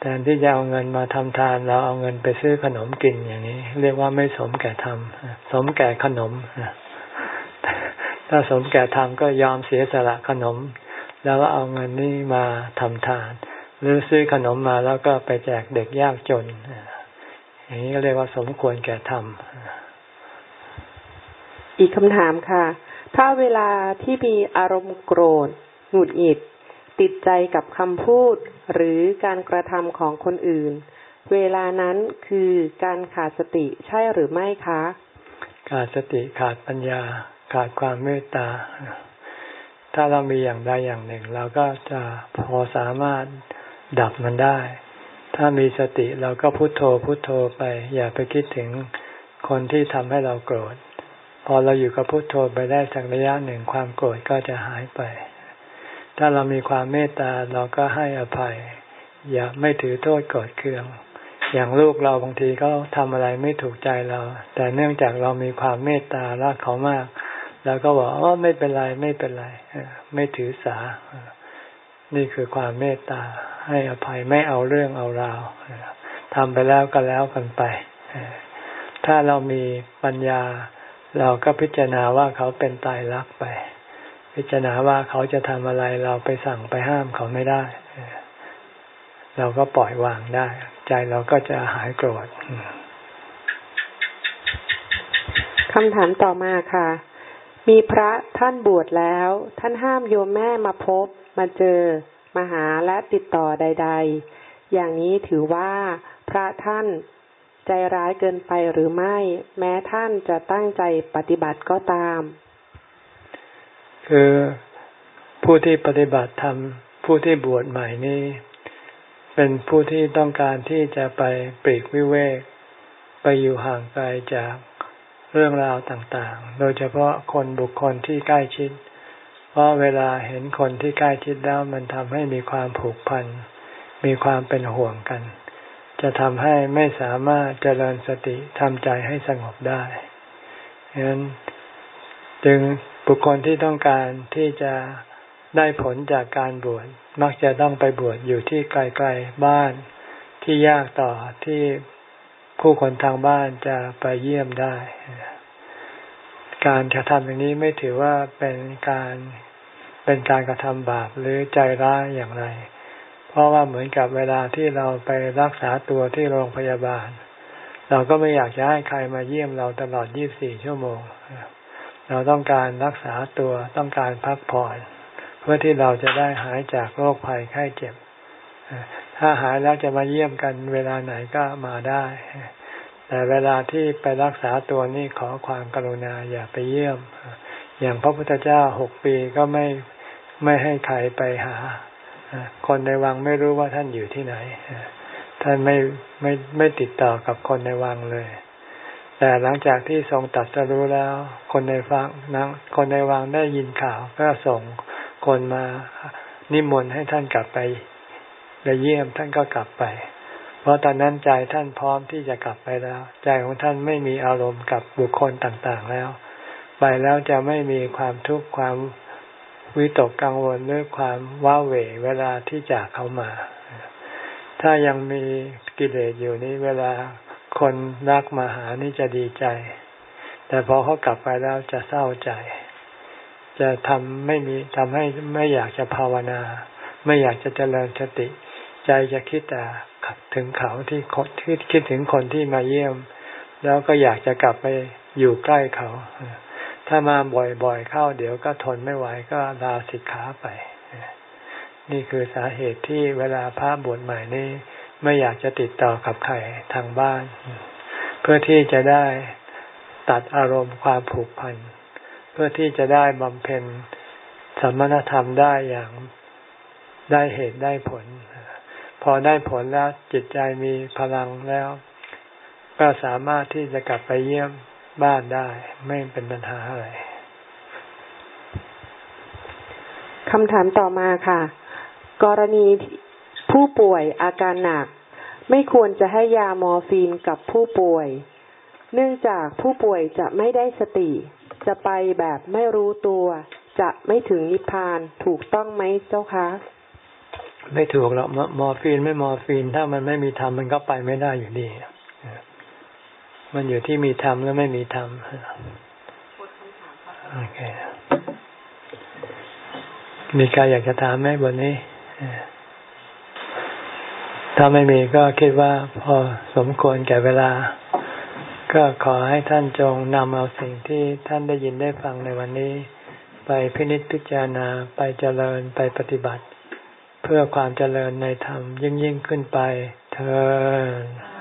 แทนที่จะเอาเงินมาทำทาน เราเอาเงินไปซื้อขนมกินอย่างนี้ เรียกว่าไม่สมแก่ธรรมสมแก่ขนมถ้าสมแก่ธรรมก็ยอมเสียสละขนม แล้วก็เอาเงินนี้มาทำทาน หรือซื้อขนมมาแล้วก็ไปแจกเด็กยากจนอย่างนี้ก็เรียกว่าสมควรแก่ธรรม อีกคำถามค่ะ ถ้าเวลาที่มีอารมณ์โกรธ หงุดหงิด ติดใจกับคำพูด หรือการกระทำของคนอื่น เวลานั้นคือการขาดสติใช่หรือไม่คะ ขาดสติขาดปัญญา ขาดความเมตตา ถ้าเรามีอย่างใดอย่างหนึ่ง เราก็จะพอสามารถดับมันได้ ถ้ามีสติเราก็พุโทโธพุโทโธไป อย่าไปคิดถึงคนที่ทำให้เราโกรธ พอเราอยู่กับพุทโธไปได้สักระยะหนึ่งความโกรธก็จะหายไป ถ้าเรามีความเมตตาเราก็ให้อภัย อย่าไม่ถือโทษโกรธเคือง อย่างลูกเราบางทีเขาทำอะไรไม่ถูกใจเรา แต่เนื่องจากเรามีความเมตตารักเขามากแล้วก็บอกว่าไม่เป็นไรไม่เป็นไรไม่ถือสา นี่คือความเมตตา ให้อภัยไม่เอาเรื่องเอาราวทำไปแล้วก็แล้วกันไป ถ้าเรามีปัญญา เราก็พิจารณาว่าเขาเป็นตายรักไป พิจารณาว่าเขาจะทำอะไรเราไปสั่งไปห้ามเขาไม่ได้ เราก็ปล่อยวางได้ ใจเราก็จะหายโกรธคำถามต่อมาค่ะ มีพระท่านบวชแล้ว ท่านห้ามโยมแม่มาพบ มาเจอ มาหาและติดต่อใด ๆ อย่างนี้ถือว่าพระท่าน ใจร้ายเกินไปหรือไม่ แม้ท่านจะตั้งใจปฏิบัติก็ตาม คือผู้ที่ปฏิบัติธรรมผู้ที่บวชใหม่นี้ เป็นผู้ที่ต้องการที่จะไปปรีกวิเวก ไปอยู่ห่างไกลจากเรื่องราวต่างๆ โดยเฉพาะคนบุคคลที่ใกล้ชิด เพราะเวลาเห็นคนที่ใกล้ชิดแล้วมันทำให้มีความผูกพัน มีความเป็นห่วงกัน จะทำให้ไม่สามารถเจริญสติทำใจให้สงบได้ฉะนั้นจึงบุคคลที่ต้องการที่จะได้ผลจากการบวชมักจะต้องไปบวชอยู่ที่ไกลๆบ้านที่ยากต่อที่ผู้คนทางบ้านจะไปเยี่ยมได้ การกระทำอย่างนี้ไม่ถือว่าเป็นการเป็นการกระทำบาปหรือใจร้ายอย่างไร ราะว่าเหมือนกับเวลาที่เราไปรักษาตัวที่โรงพยาบาล เราก็ไม่อยากจะให้ใครมาเยี่ยมเราตลอด 24 ชั่วโมง เราต้องการรักษาตัวต้องการพักผ่อน เพื่อที่เราจะได้หายจากโรคภัยไข้เจ็บ ถ้าหายแล้วจะมาเยี่ยมกันเวลาไหนก็มาได้ แต่เวลาที่ไปรักษาตัวนี่ขอความกรุณาอย่าไปเยี่ยม อย่างพระพุทธเจ้าหกปีก็ไม่ไม่ให้ใครไปหา คนในวังไม่รู้ว่าท่านอยู่ที่ไหน ท่านไม่ไม่ไม่ติดต่อกับคนในวังเลย แต่หลังจากที่ทรงตัดสรู้แล้ว คนในฟังนังคนในวังได้ยินข่าวก็ส่งคนมานิมนต์ให้ท่านกลับไปไปเยี่ยมท่านก็กลับไป เพราะตอนนั้นใจท่านพร้อมที่จะกลับไปแล้ว ใจของท่านไม่มีอารมณ์กับบุคคลต่างๆแล้ว ไปแล้วจะไม่มีความทุกข์ความ วิตกกังวลหรือความว้าเหวเวลาที่จากเขามา ถ้ายังมีกิเลสอยู่นี้เวลาคนรักมาหานี่จะดีใจ แต่พอเขากลับไปแล้วจะเศร้าใจ จะทำไม่มีทำให้ไม่อยากจะภาวนา ไม่อยากจะเจริญสติ ใจจะคิดแต่ถึงเขาที่ที่คิดถึงคนที่มาเยี่ยม แล้วก็อยากจะกลับไปอยู่ใกล้เขา ถ้ามาบ่อยๆเข้าเดี๋ยวก็ทนไม่ไหวก็ลาสิกขาไป นี่คือสาเหตุที่เวลาพระบวชใหม่นี่ไม่อยากจะติดต่อกับใครทางบ้าน เพื่อที่จะได้ตัดอารมณ์ความผูกพัน เพื่อที่จะได้บำเพ็ญสมณธรรมได้อย่างได้เหตุได้ผล พอได้ผลแล้วจิตใจมีพลังแล้ว ก็สามารถที่จะกลับไปเยี่ยม บ้านได้ ไม่เป็นปัญหาอะไรคำถามต่อมาค่ะ กรณีผู้ป่วยอาการหนัก ไม่ควรจะให้ยามอร์ฟีนกับผู้ป่วย เนื่องจากผู้ป่วยจะไม่ได้สติ จะไปแบบไม่รู้ตัว จะไม่ถึงนิพพานถูกต้องไหมเจ้าคะ ไม่ถูกหรอกมอร์ฟีนไม่มอร์ฟีน ถ้ามันไม่มีธรรมมันก็ไปไม่ได้อยู่ดี มันอยู่ที่มีธรรมแล้วไม่มีธรรมโอเคมีใครอยากจะถามไหมบนนี้ถ้าไม่มีก็คิดว่าพอสมควรแก่เวลา ก็ขอให้ท่านจงนำเอาสิ่งที่ท่านได้ยินได้ฟังในวันนี้ ไปพินิจพิจารณาไปเจริญไปปฏิบัติ เพื่อความเจริญในธรรมยิ่งยิ่งขึ้นไปเธอ